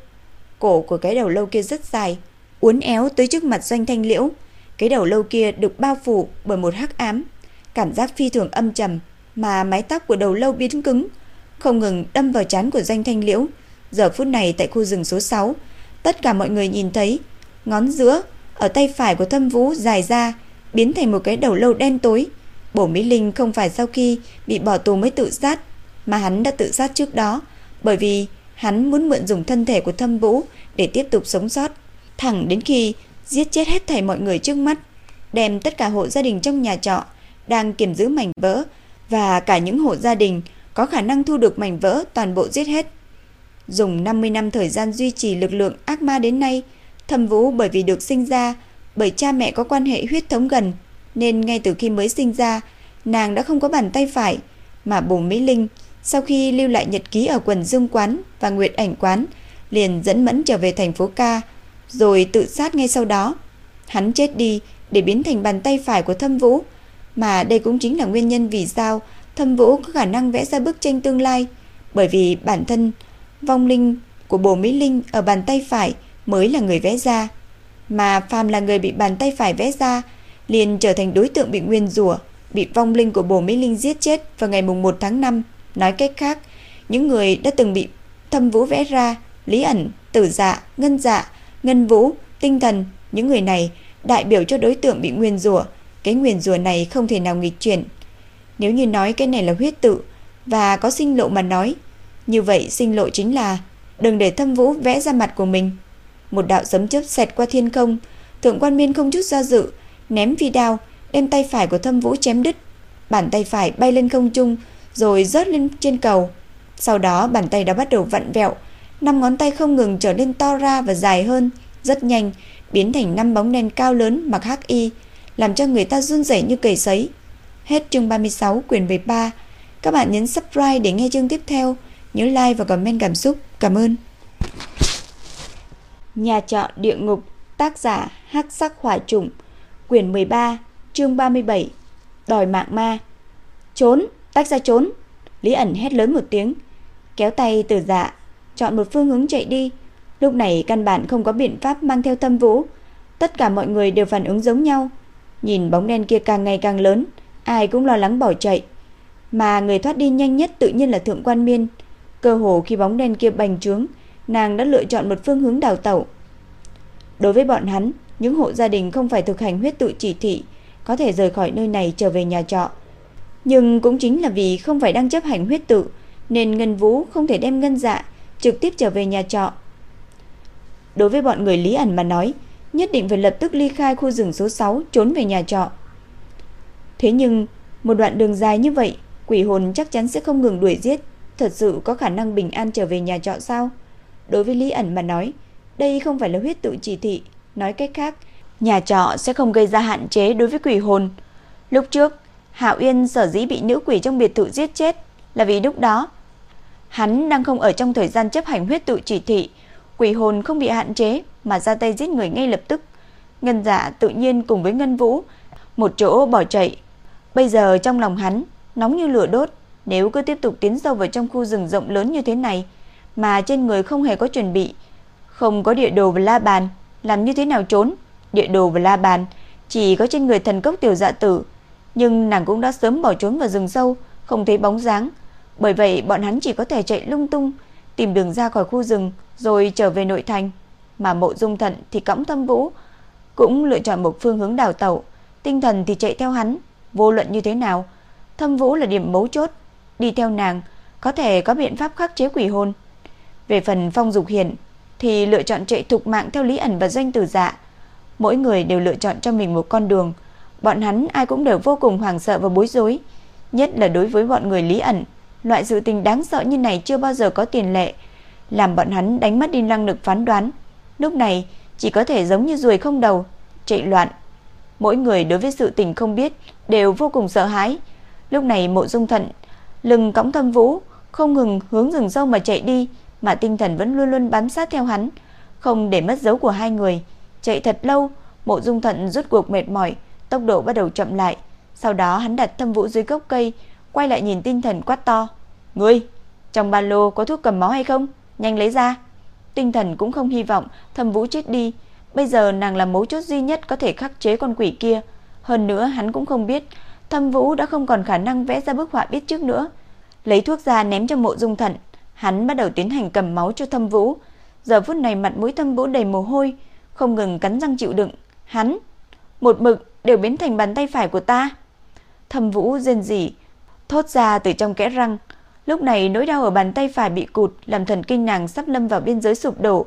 Cổ của cái đầu lâu kia rất dài, uốn éo tới trước mặt doanh thanh liễu. Cái đầu lâu kia được bao phủ bởi một hắc ám, cảm giác phi thường âm trầm, mà mái tóc của đầu lâu biến cứng, không ngừng đâm vào trán của doanh thanh liễu. Giờ phút này tại khu rừng số 6, tất cả mọi người nhìn thấy ngón giữa ở tay phải của Thâm Vũ dài ra, biến thành một cái đầu lâu đen tối. Bổ Mỹ Linh không phải sau khi bị bỏ tù mới tự sát, mà hắn đã tự sát trước đó, bởi vì hắn muốn mượn dùng thân thể của Thâm Vũ để tiếp tục sống sót, thẳng đến khi giết chết hết thảy mọi người trước mắt, đem tất cả hộ gia đình trong nhà trọ đang kiểm giữ mảnh vỡ và cả những hộ gia đình có khả năng thu được mảnh vỡ toàn bộ giết hết. Dùng 50 năm thời gian duy trì lực lượng ác ma đến nay, Thâm Vũ bởi vì được sinh ra bởi cha mẹ có quan hệ huyết thống gần, nên ngay từ khi mới sinh ra, nàng đã không có bàn tay phải, mà Bồ Mỹ Linh Sau khi lưu lại nhật ký ở quần dương quán và nguyệt ảnh quán, liền dẫn Mẫn trở về thành phố ca, rồi tự sát ngay sau đó. Hắn chết đi để biến thành bàn tay phải của Thâm Vũ, mà đây cũng chính là nguyên nhân vì sao Thâm Vũ có khả năng vẽ ra bức tranh tương lai, bởi vì bản thân vong linh của Bồ Mỹ Linh ở bàn tay phải mới là người vẽ ra, mà phàm là người bị bàn tay phải vẽ ra liền trở thành đối tượng bị nguyên rủa, bị vong linh của Bồ Mỹ Linh giết chết vào ngày mùng 1 tháng 5. Nói cách khác, những người đã từng bị Thâm Vũ vẽ ra, Lý ẩn, Tử Dạ, Ngân Dạ, Ngân Vũ, Tinh Thần, những người này đại biểu cho đối tượng bị nguyên rủa, cái nguyên rủa này không thể nào nghịch chuyển. Nếu như nói cái này là huyết tự và có sinh lộ mà nói, như vậy sinh lộ chính là đừng để Thâm Vũ vẽ ra mặt của mình. Một đạo sấm chớp xẹt qua thiên không, Thượng Quan Miên không chút do dự, ném phi đao, đem tay phải của Thâm Vũ chém đứt. Bàn tay phải bay lên không trung, rồi rớt lên trên cầu. Sau đó bàn tay đã bắt đầu vặn vẹo, năm ngón tay không ngừng trở nên to ra và dài hơn, rất nhanh biến thành năm bóng đen cao lớn mặc hắc y, làm cho người ta run rẩy như cầy sấy. Hết chương 36 quyển 13. Các bạn nhấn subscribe để nghe chương tiếp theo, nhớ like và comment cảm xúc. Cảm ơn. Nhà trọ địa ngục, tác giả Hắc Sắc Hỏa Trùng, quyển 13, chương 37. Đòi mạng ma. Trốn, tách ra trốn. Lý ẩn hét lớn một tiếng, kéo tay Từ Dạ, chọn một phương hướng chạy đi. Lúc này căn bản không có biện pháp mang theo Thâm Vũ, tất cả mọi người đều phản ứng giống nhau. Nhìn bóng đen kia càng ngày càng lớn, ai cũng lo lắng bỏ chạy. Mà người thoát đi nhanh nhất tự nhiên là Thượng Quan Miên. Cơ hồ khi bóng đen kia bành trướng, nàng đã lựa chọn một phương hướng đào tẩu. Đối với bọn hắn, những hộ gia đình không phải thực hành huyết tự chỉ thị, có thể rời khỏi nơi này trở về nhà trọ. Nhưng cũng chính là vì không phải đang chấp hành huyết tự, nên Ngân Vũ không thể đem ngân dạ trực tiếp trở về nhà trọ. Đối với bọn người Lý ẩn mà nói, nhất định phải lập tức ly khai khu rừng số 6 trốn về nhà trọ. Thế nhưng, một đoạn đường dài như vậy, quỷ hồn chắc chắn sẽ không ngừng đuổi giết, thật sự có khả năng bình an trở về nhà trọ sao? Đối với Lý ẩn mà nói, đây không phải là huyết tự chỉ thị, nói cách khác, nhà trọ sẽ không gây ra hạn chế đối với quỷ hồn. Lúc trước, Hạo Yên sở dĩ bị nữ quỷ trong biệt thự giết chết là vì lúc đó hắn đang không ở trong thời gian chấp hành huyết tụ chỉ thị, quỷ hồn không bị hạn chế mà ra tay giết người ngay lập tức. Ngân Dạ tự nhiên cùng với Ngân Vũ một chỗ bỏ chạy. Bây giờ trong lòng hắn nóng như lửa đốt, nếu cứ tiếp tục tiến sâu vào trong khu rừng rộng lớn như thế này mà trên người không hề có chuẩn bị, không có địa đồ và la bàn, làm như thế nào trốn? Địa đồ và la bàn chỉ có trên người thần cốc tiểu dạ tử, nhưng nàng cũng đã sớm bỏ trốn vào rừng sâu, không thấy bóng dáng. Bởi vậy bọn hắn chỉ có thể chạy lung tung, tìm đường ra khỏi khu rừng rồi trở về nội thành. Mà mộ dung thận thì cõng thâm vũ, cũng lựa chọn một phương hướng đào tẩu, tinh thần thì chạy theo hắn, vô luận như thế nào. Thâm vũ là điểm mấu chốt, đi theo nàng có thể có biện pháp khắc chế quỷ hồn. Về phần phong dục hiển thì lựa chọn chạy thục mạng theo lý ẩn và doanh tử dạ. Mỗi người đều lựa chọn cho mình một con đường. Bọn hắn ai cũng đều vô cùng hoảng sợ và bối rối, nhất là đối với bọn người lý ẩn. Loại sự tình đáng sợ như này chưa bao giờ có tiền lệ, làm bọn hắn đánh mất đi năng lực phán đoán. Lúc này chỉ có thể giống như ruồi không đầu, chạy loạn. Mỗi người đối với sự tình không biết đều vô cùng sợ hãi. Lúc này Mộ Dung Thận lưng cõng Thâm Vũ, không ngừng hướng rừng sâu mà chạy đi, mà tinh thần vẫn luôn luôn bám sát theo hắn, không để mất dấu của hai người. Chạy thật lâu, Mộ Dung Thận rút cuộc mệt mỏi, tốc độ bắt đầu chậm lại. Sau đó hắn đặt Thâm Vũ dưới gốc cây, quay lại nhìn tinh thần quát to: "Ngươi, trong ba lô có thuốc cầm máu hay không? Nhanh lấy ra." Tinh thần cũng không hy vọng Thâm Vũ chết đi, bây giờ nàng là mấu chốt duy nhất có thể khắc chế con quỷ kia. Hơn nữa hắn cũng không biết Thâm Vũ đã không còn khả năng vẽ ra bức họa biết trước nữa. Lấy thuốc ra ném cho Mộ Dung Thận, hắn bắt đầu tiến hành cầm máu cho Thâm Vũ. Giờ phút này mặt mũi Thâm Vũ đầy mồ hôi, không ngừng cắn răng chịu đựng. Hắn một mực đều biến thành bàn tay phải của ta. Thâm Vũ rên rỉ, thốt ra từ trong kẽ răng. Lúc này nỗi đau ở bàn tay phải bị cụt làm thần kinh nàng sắp lâm vào biên giới sụp đổ.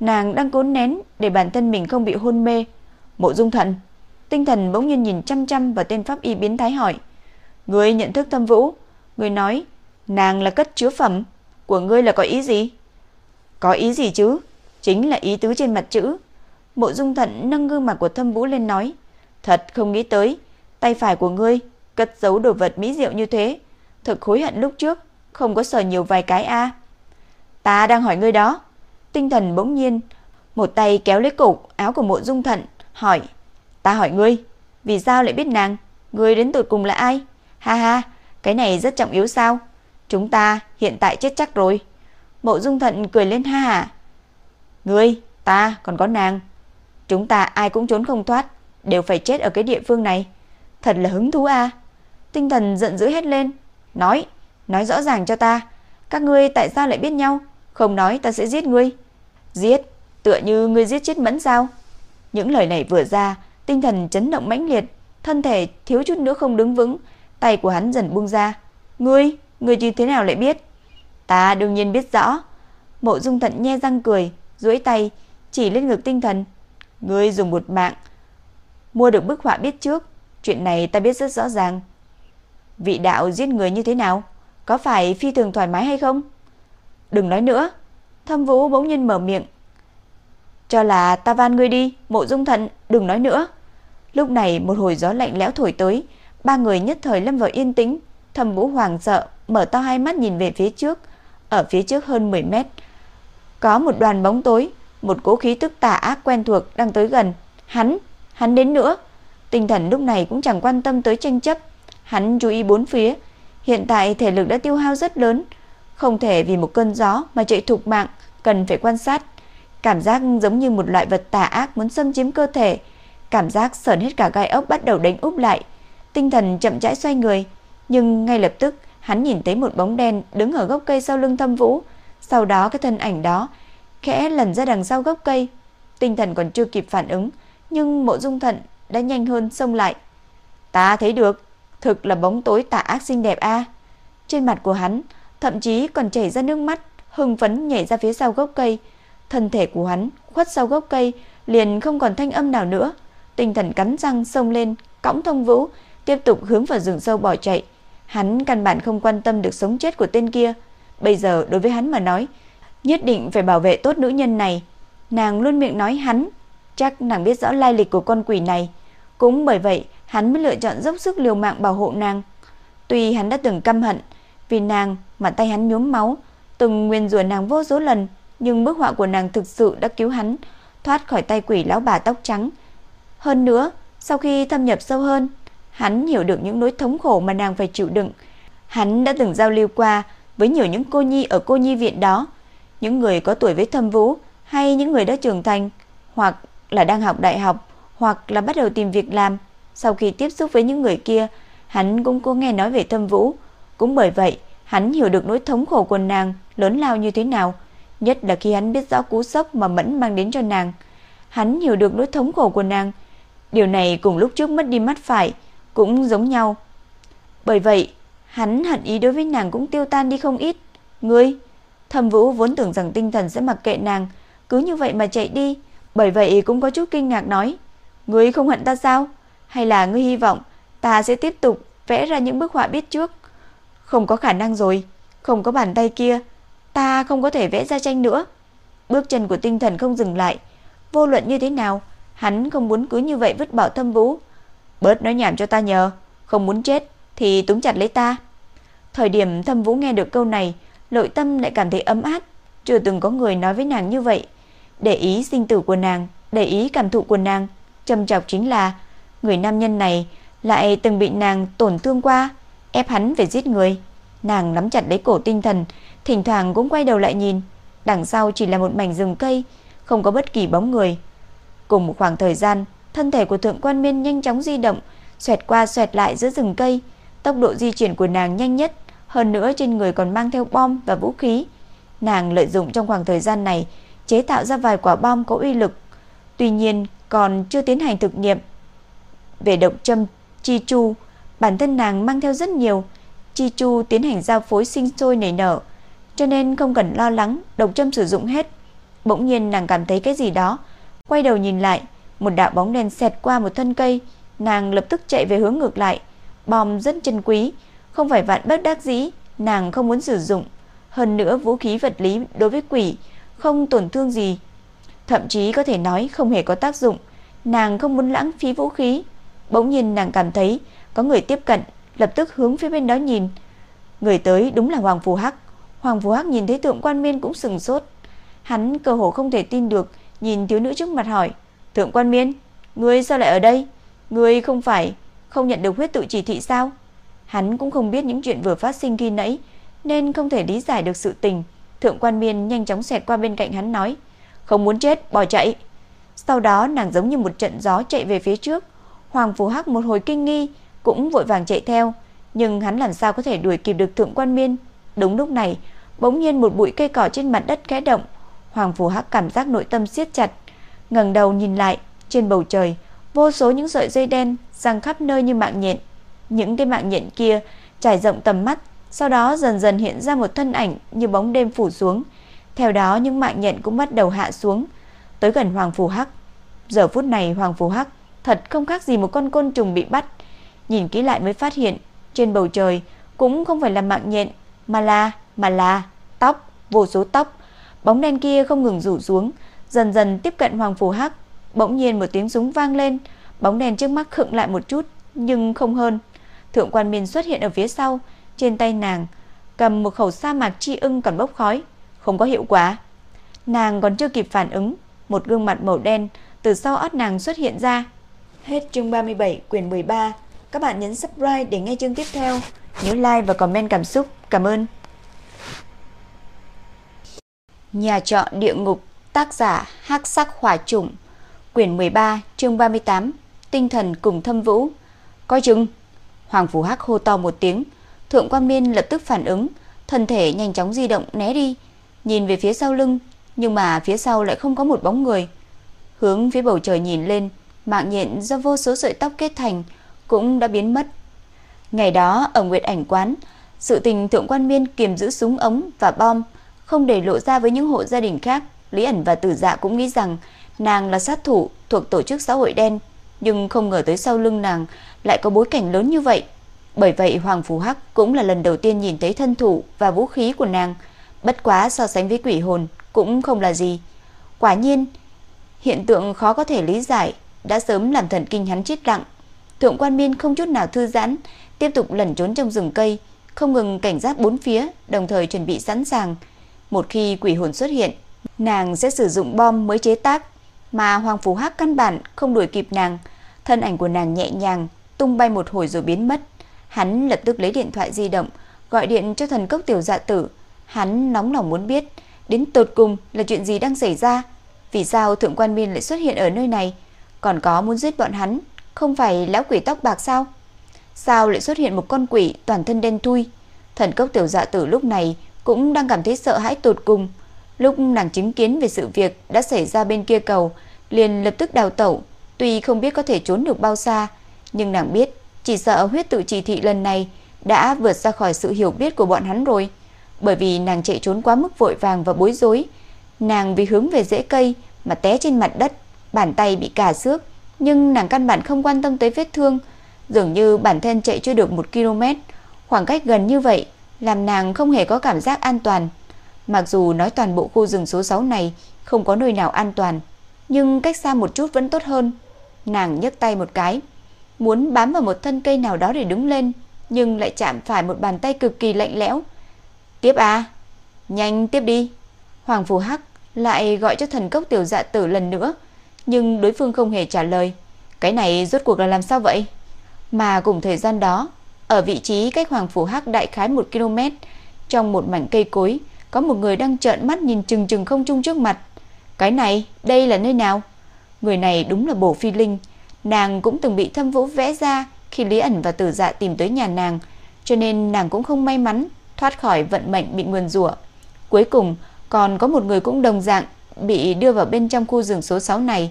Nàng đang cố nén để bản thân mình không bị hôn mê. Mộ Dung Thận, tinh thần bỗng nhiên nhìn chăm chăm vào tên pháp y biến thái hỏi: "Ngươi nhận thức Thâm Vũ?" Ngươi nói: "Nàng là cất chứa phẩm." Của ngươi là có ý gì? Có ý gì chứ? Chính là ý tứ trên mặt chữ. Mộ Dung Thận nâng gương mặt của Thâm Vũ lên nói, thật không nghĩ tới, tay phải của ngươi cất giấu đồ vật mỹ diệu như thế, thật hối hận lúc trước không có sờ nhiều vài cái a Ta đang hỏi ngươi đó. Tinh thần bỗng nhiên, một tay kéo lấy cổ áo của mộ dung thận, hỏi. Ta hỏi ngươi, vì sao lại biết nàng? Ngươi đến tụt cùng là ai? Ha ha, cái này rất trọng yếu sao? Chúng ta hiện tại chết chắc rồi. Mộ dung thận cười lên ha ha. Ngươi, ta, còn có nàng. Chúng ta ai cũng trốn không thoát, đều phải chết ở cái địa phương này. Thật là hứng thú a. Tinh thần giận dữ hết lên, nói, nói rõ ràng cho ta, các ngươi tại sao lại biết nhau? Không nói ta sẽ giết ngươi. Giết? Tựa như ngươi giết chết mẫn sao? Những lời này vừa ra, tinh thần chấn động mãnh liệt, thân thể thiếu chút nữa không đứng vững, tay của hắn dần buông ra. Ngươi, người như thế nào lại biết? Ta đương nhiên biết rõ. Mộ Dung Thận nhe răng cười, duỗi tay chỉ lên ngực tinh thần. Ngươi dùng một mạng mua được bức họa biết trước, chuyện này ta biết rất rõ ràng. Vị đạo giết người như thế nào? Có phải phi thường thoải mái hay không? Đừng nói nữa. Thâm Vũ bỗng nhiên mở miệng. Cho là ta van ngươi đi, mộ dung thận, đừng nói nữa. Lúc này một hồi gió lạnh lẽo thổi tới, ba người nhất thời lâm vào yên tĩnh. Thâm Vũ hoàng sợ, mở to hai mắt nhìn về phía trước. Ở phía trước hơn 10 mét, có một đoàn bóng tối, một cỗ khí tức tà ác quen thuộc đang tới gần. Hắn, hắn đến nữa. Tinh thần lúc này cũng chẳng quan tâm tới tranh chấp. Hắn chú ý bốn phía. Hiện tại thể lực đã tiêu hao rất lớn, không thể vì một cơn gió mà chạy thục mạng, cần phải quan sát. Cảm giác giống như một loại vật tà ác muốn xâm chiếm cơ thể. Cảm giác sờn hết cả gai ốc bắt đầu đánh úp lại. Tinh thần chậm rãi xoay người, nhưng ngay lập tức hắn nhìn thấy một bóng đen đứng ở gốc cây sau lưng Thâm Vũ. Sau đó cái thân ảnh đó khẽ lần ra đằng sau gốc cây. Tinh thần còn chưa kịp phản ứng, nhưng Mộ Dung Thận đã nhanh hơn xông lại. "Ta thấy được, thực là bóng tối tà ác xinh đẹp a." Trên mặt của hắn thậm chí còn chảy ra nước mắt, hưng phấn nhảy ra phía sau gốc cây. Thân thể của hắn khuất sau gốc cây, liền không còn thanh âm nào nữa. Tinh thần cắn răng xông lên, cõng thông vũ, tiếp tục hướng vào rừng sâu bỏ chạy. Hắn căn bản không quan tâm được sống chết của tên kia. Bây giờ đối với hắn mà nói, nhất định phải bảo vệ tốt nữ nhân này. Nàng luôn miệng nói hắn, chắc nàng biết rõ lai lịch của con quỷ này. Cũng bởi vậy, hắn mới lựa chọn dốc sức liều mạng bảo hộ nàng. Tuy hắn đã từng căm hận, vì nàng mà tay hắn nhuốm máu, từng nguyên rủa nàng vô số lần, nhưng bức họa của nàng thực sự đã cứu hắn thoát khỏi tay quỷ lão bà tóc trắng. Hơn nữa, sau khi thâm nhập sâu hơn, hắn hiểu được những nỗi thống khổ mà nàng phải chịu đựng. Hắn đã từng giao lưu qua với nhiều những cô nhi ở cô nhi viện đó, những người có tuổi với Thâm Vũ hay những người đã trưởng thành, hoặc là đang học đại học, hoặc là bắt đầu tìm việc làm. Sau khi tiếp xúc với những người kia, hắn cũng có nghe nói về Thâm Vũ, cũng bởi vậy, hắn hiểu được nỗi thống khổ của nàng lớn lao như thế nào, nhất là khi hắn biết rõ cú sốc mà Mẫn mang đến cho nàng. Hắn hiểu được nỗi thống khổ của nàng. Điều này cùng lúc trước mất đi mắt phải cũng giống nhau. Bởi vậy, hắn hận ý đối với nàng cũng tiêu tan đi không ít. Ngươi, Thẩm Vũ vốn tưởng rằng tinh thần sẽ mặc kệ nàng, cứ như vậy mà chạy đi, bởi vậy cũng có chút kinh ngạc nói: "Ngươi không hận ta sao? Hay là ngươi hy vọng ta sẽ tiếp tục vẽ ra những bức họa biết trước?" Không có khả năng rồi, không có bàn tay kia, ta không có thể vẽ ra tranh nữa. Bước chân của tinh thần không dừng lại, vô luận như thế nào, hắn không muốn cứ như vậy vứt bỏ Thâm Vũ. Bớt nói nhảm cho ta nhờ, không muốn chết thì túm chặt lấy ta. Thời điểm Thâm Vũ nghe được câu này, nội tâm lại cảm thấy ấm áp, chưa từng có người nói với nàng như vậy. Để ý sinh tử của nàng, để ý cảm thụ của nàng, trầm trọng chính là người nam nhân này lại từng bị nàng tổn thương qua, ép hắn phải giết người. Nàng nắm chặt lấy cổ tinh thần, thỉnh thoảng cũng quay đầu lại nhìn, đằng sau chỉ là một mảnh rừng cây, không có bất kỳ bóng người. Cùng một khoảng thời gian, thân thể của Thượng Quan Miên nhanh chóng di động, xoẹt qua xoẹt lại giữa rừng cây, tốc độ di chuyển của nàng nhanh nhất, hơn nữa trên người còn mang theo bom và vũ khí. Nàng lợi dụng trong khoảng thời gian này chế tạo ra vài quả bom có uy lực, tuy nhiên còn chưa tiến hành thực nghiệm. Về độc châm chi chu, bản thân nàng mang theo rất nhiều, chi chu tiến hành giao phối sinh sôi nảy nở, cho nên không cần lo lắng độc châm sử dụng hết. Bỗng nhiên nàng cảm thấy cái gì đó, quay đầu nhìn lại, một đạo bóng đen xẹt qua một thân cây, nàng lập tức chạy về hướng ngược lại. Bom rất chân quý, không phải vạn bất đắc dĩ, nàng không muốn sử dụng. Hơn nữa vũ khí vật lý đối với quỷ không tổn thương gì, thậm chí có thể nói không hề có tác dụng. Nàng không muốn lãng phí vũ khí. Bỗng nhiên nàng cảm thấy có người tiếp cận, lập tức hướng phía bên đó nhìn. Người tới đúng là Hoàng Phù Hắc. Hoàng Phù Hắc nhìn thấy tượng Quan Miên cũng sừng sốt. Hắn cơ hồ không thể tin được, nhìn thiếu nữ trước mặt hỏi: "Thượng Quan Miên, ngươi sao lại ở đây? Ngươi không phải không nhận được huyết tự chỉ thị sao?" Hắn cũng không biết những chuyện vừa phát sinh khi nãy, nên không thể lý giải được sự tình. Thượng Quan Miên nhanh chóng xẹt qua bên cạnh hắn nói: "Không muốn chết, bỏ chạy." Sau đó nàng giống như một trận gió chạy về phía trước. Hoàng Phú Hắc một hồi kinh nghi, cũng vội vàng chạy theo, nhưng hắn làm sao có thể đuổi kịp được Thượng Quan Miên. Đúng lúc này, bỗng nhiên một bụi cây cỏ trên mặt đất khẽ động, Hoàng Phú Hắc cảm giác nội tâm siết chặt, ngẩng đầu nhìn lại, trên bầu trời, vô số những sợi dây đen giăng khắp nơi như mạng nhện. Những cái mạng nhện kia trải rộng tầm mắt, sau đó dần dần hiện ra một thân ảnh như bóng đêm phủ xuống. Theo đó những mạng nhện cũng bắt đầu hạ xuống, tới gần Hoàng Phù Hắc. Giờ phút này Hoàng Phù Hắc thật không khác gì một con côn trùng bị bắt. Nhìn kỹ lại mới phát hiện, trên bầu trời cũng không phải là mạng nhện, mà là mà là tóc, vô số tóc. Bóng đen kia không ngừng rủ xuống, dần dần tiếp cận Hoàng Phù Hắc. Bỗng nhiên một tiếng súng vang lên, bóng đen trước mắt khựng lại một chút, nhưng không hơn. Thượng quan Miên xuất hiện ở phía sau, trên tay nàng cầm một khẩu sa mạc chi ưng còn bốc khói, không có hiệu quả. Nàng còn chưa kịp phản ứng, một gương mặt màu đen từ sau óc nàng xuất hiện ra. Hết chương 37 quyển 13. Các bạn nhấn subscribe để nghe chương tiếp theo. Nhớ like và comment cảm xúc. Cảm ơn. Nhà trọ địa ngục, tác giả Hắc Sắc Hỏa Trùng, quyển 13, chương 38, tinh thần cùng thâm vũ. Coi chừng. Hoàng Phủ Hắc hô to một tiếng, Thượng Quan Miên lập tức phản ứng, thân thể nhanh chóng di động né đi, nhìn về phía sau lưng, nhưng mà phía sau lại không có một bóng người. Hướng phía bầu trời nhìn lên, mạng nhện do vô số sợi tóc kết thành cũng đã biến mất. Ngày đó ở Nguyệt Ảnh quán, sự tình Thượng Quan Miên kiềm giữ súng ống và bom, không để lộ ra với những hộ gia đình khác. Lý ẩn và Tử Dạ cũng nghĩ rằng nàng là sát thủ thuộc tổ chức xã hội đen, nhưng không ngờ tới sau lưng nàng lại có bối cảnh lớn như vậy. Bởi vậy Hoàng Phù Hắc cũng là lần đầu tiên nhìn thấy thân thủ và vũ khí của nàng, bất quá so sánh với quỷ hồn cũng không là gì. Quả nhiên, hiện tượng khó có thể lý giải đã sớm làm thần kinh hắn chết lặng. Thượng Quan Miên không chút nào thư giãn, tiếp tục lẩn trốn trong rừng cây, không ngừng cảnh giác bốn phía, đồng thời chuẩn bị sẵn sàng. Một khi quỷ hồn xuất hiện, nàng sẽ sử dụng bom mới chế tác, mà Hoàng phủ Hắc căn bản không đuổi kịp nàng. Thân ảnh của nàng nhẹ nhàng tung bay một hồi rồi biến mất. Hắn lập tức lấy điện thoại di động, gọi điện cho thần cốc tiểu dạ tử. Hắn nóng lòng muốn biết, đến tột cùng là chuyện gì đang xảy ra. Vì sao Thượng Quan Minh lại xuất hiện ở nơi này? Còn có muốn giết bọn hắn, không phải lão quỷ tóc bạc sao? Sao lại xuất hiện một con quỷ toàn thân đen thui? Thần cốc tiểu dạ tử lúc này cũng đang cảm thấy sợ hãi tột cùng. Lúc nàng chứng kiến về sự việc đã xảy ra bên kia cầu, liền lập tức đào tẩu. Tuy không biết có thể trốn được bao xa, nhưng nàng biết chỉ sợ huyết tự chỉ thị lần này đã vượt ra khỏi sự hiểu biết của bọn hắn rồi. Bởi vì nàng chạy trốn quá mức vội vàng và bối rối. Nàng vì hướng về rễ cây mà té trên mặt đất, bàn tay bị cà xước. Nhưng nàng căn bản không quan tâm tới vết thương. Dường như bản thân chạy chưa được một km. Khoảng cách gần như vậy làm nàng không hề có cảm giác an toàn. Mặc dù nói toàn bộ khu rừng số 6 này không có nơi nào an toàn, nhưng cách xa một chút vẫn tốt hơn. Nàng nhấc tay một cái, muốn bám vào một thân cây nào đó để đứng lên, nhưng lại chạm phải một bàn tay cực kỳ lạnh lẽo. "Tiếp à? Nhanh tiếp đi." Hoàng Phù Hắc lại gọi cho thần cốc tiểu dạ tử lần nữa, nhưng đối phương không hề trả lời. Cái này rốt cuộc là làm sao vậy? Mà cùng thời gian đó, ở vị trí cách Hoàng Phủ Hắc đại khái 1 km, trong một mảnh cây cối, có một người đang trợn mắt nhìn chừng chừng không trung trước mặt. Cái này, đây là nơi nào? Người này đúng là Bổ Phi Linh, nàng cũng từng bị Thâm Vũ vẽ ra khi Lý ẩn và Tử Dạ tìm tới nhà nàng, cho nên nàng cũng không may mắn thoát khỏi vận mệnh bị nguyền rủa. Cuối cùng, còn có một người cũng đồng dạng bị đưa vào bên trong khu rừng số 6 này.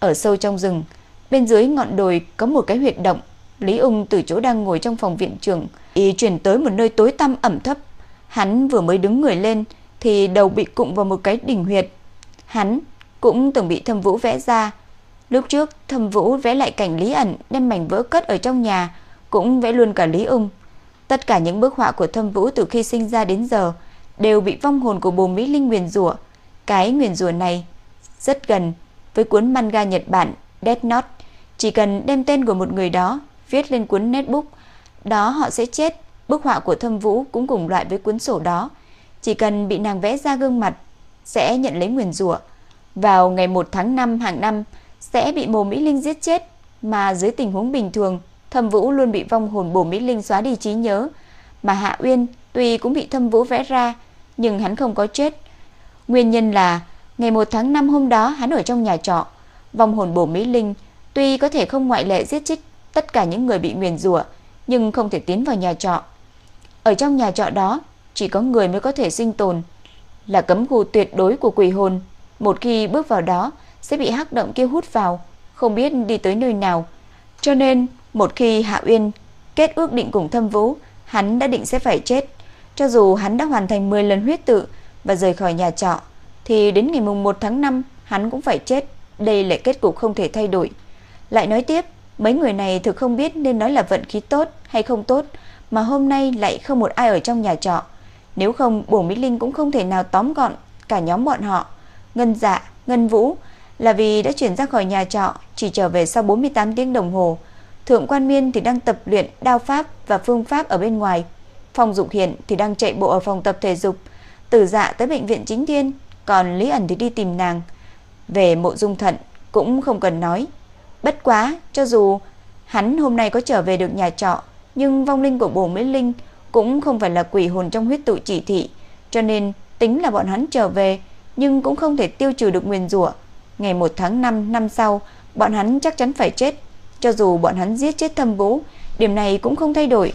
Ở sâu trong rừng, bên dưới ngọn đồi có một cái huyệt động. Lý Ung từ chỗ đang ngồi trong phòng viện trưởng, y chuyển tới một nơi tối tăm ẩm thấp. Hắn vừa mới đứng người lên thì đầu bị cụng vào một cái đỉnh huyệt. Hắn cũng từng bị Thâm Vũ vẽ ra. Lúc trước Thâm Vũ vẽ lại cảnh Lý ẩn đem mảnh vỡ cất ở trong nhà, cũng vẽ luôn cả Lý Ung. Tất cả những bức họa của Thâm Vũ từ khi sinh ra đến giờ đều bị vong hồn của Bồ Mỹ Linh nguyền rủa. Cái nguyền rủa này rất gần với cuốn manga Nhật Bản Death Note, chỉ cần đem tên của một người đó viết lên cuốn netbook, đó họ sẽ chết, bức họa của Thâm Vũ cũng cùng loại với cuốn sổ đó, chỉ cần bị nàng vẽ ra gương mặt sẽ nhận lấy nguyền rủa. Vào ngày 1 tháng 5 hàng năm sẽ bị Mộ Mỹ Linh giết chết, mà dưới tình huống bình thường, Thâm Vũ luôn bị vong hồn Bổ Mỹ Linh xóa đi trí nhớ, mà Hạ Uyên tuy cũng bị Thâm Vũ vẽ ra, nhưng hắn không có chết. Nguyên nhân là ngày 1 tháng 5 hôm đó hắn ở trong nhà trọ, vong hồn Bổ Mỹ Linh tuy có thể không ngoại lệ giết chết tất cả những người bị nguyền rủa, nhưng không thể tiến vào nhà trọ. Ở trong nhà trọ đó, chỉ có người mới có thể sinh tồn, là cấm khu tuyệt đối của quỷ hồn. Một khi bước vào đó sẽ bị hắc động kia hút vào, không biết đi tới nơi nào. Cho nên, một khi Hạ Uyên kết ước định cùng Thâm Vũ, hắn đã định sẽ phải chết. Cho dù hắn đã hoàn thành 10 lần huyết tự và rời khỏi nhà trọ, thì đến ngày mùng 1 tháng 5 hắn cũng phải chết. Đây là kết cục không thể thay đổi. Lại nói tiếp, mấy người này thực không biết nên nói là vận khí tốt hay không tốt, mà hôm nay lại không một ai ở trong nhà trọ. Nếu không, Bổ Mỹ Linh cũng không thể nào tóm gọn cả nhóm bọn họ. Ngân Dạ, Ngân Vũ là vì đã chuyển ra khỏi nhà trọ, chỉ trở về sau 48 tiếng đồng hồ. Thượng Quan Miên thì đang tập luyện đao pháp và phương pháp ở bên ngoài. Phong Dục Hiện thì đang chạy bộ ở phòng tập thể dục. Tử Dạ tới bệnh viện Chính Thiên, còn Lý ẩn thì đi tìm nàng. Về Mộ Dung Thận cũng không cần nói. Bất quá, cho dù hắn hôm nay có trở về được nhà trọ, nhưng vong linh của Bổ Mỹ Linh cũng không phải là quỷ hồn trong huyết tụ chỉ thị, cho nên tính là bọn hắn trở về, nhưng cũng không thể tiêu trừ được nguyên rủa. Ngày 1 tháng 5 năm sau, bọn hắn chắc chắn phải chết, cho dù bọn hắn giết chết Thâm Vũ, điểm này cũng không thay đổi.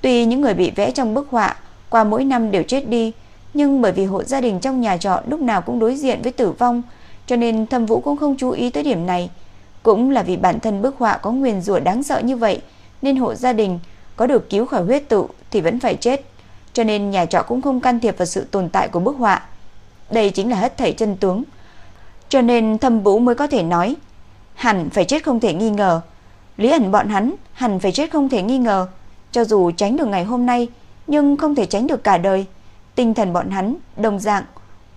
Tuy những người bị vẽ trong bức họa qua mỗi năm đều chết đi, nhưng bởi vì hộ gia đình trong nhà trọ lúc nào cũng đối diện với tử vong, cho nên Thâm Vũ cũng không chú ý tới điểm này. Cũng là vì bản thân bức họa có nguyên rủa đáng sợ như vậy, nên hộ gia đình có được cứu khỏi huyết tụ thì vẫn phải chết, cho nên nhà trọ cũng không can thiệp vào sự tồn tại của bức họa. Đây chính là hết thảy chân tướng. Cho nên Thâm Vũ mới có thể nói, hẳn phải chết không thể nghi ngờ. Lý ẩn bọn hắn hẳn phải chết không thể nghi ngờ, cho dù tránh được ngày hôm nay, nhưng không thể tránh được cả đời. Tinh thần bọn hắn đồng dạng,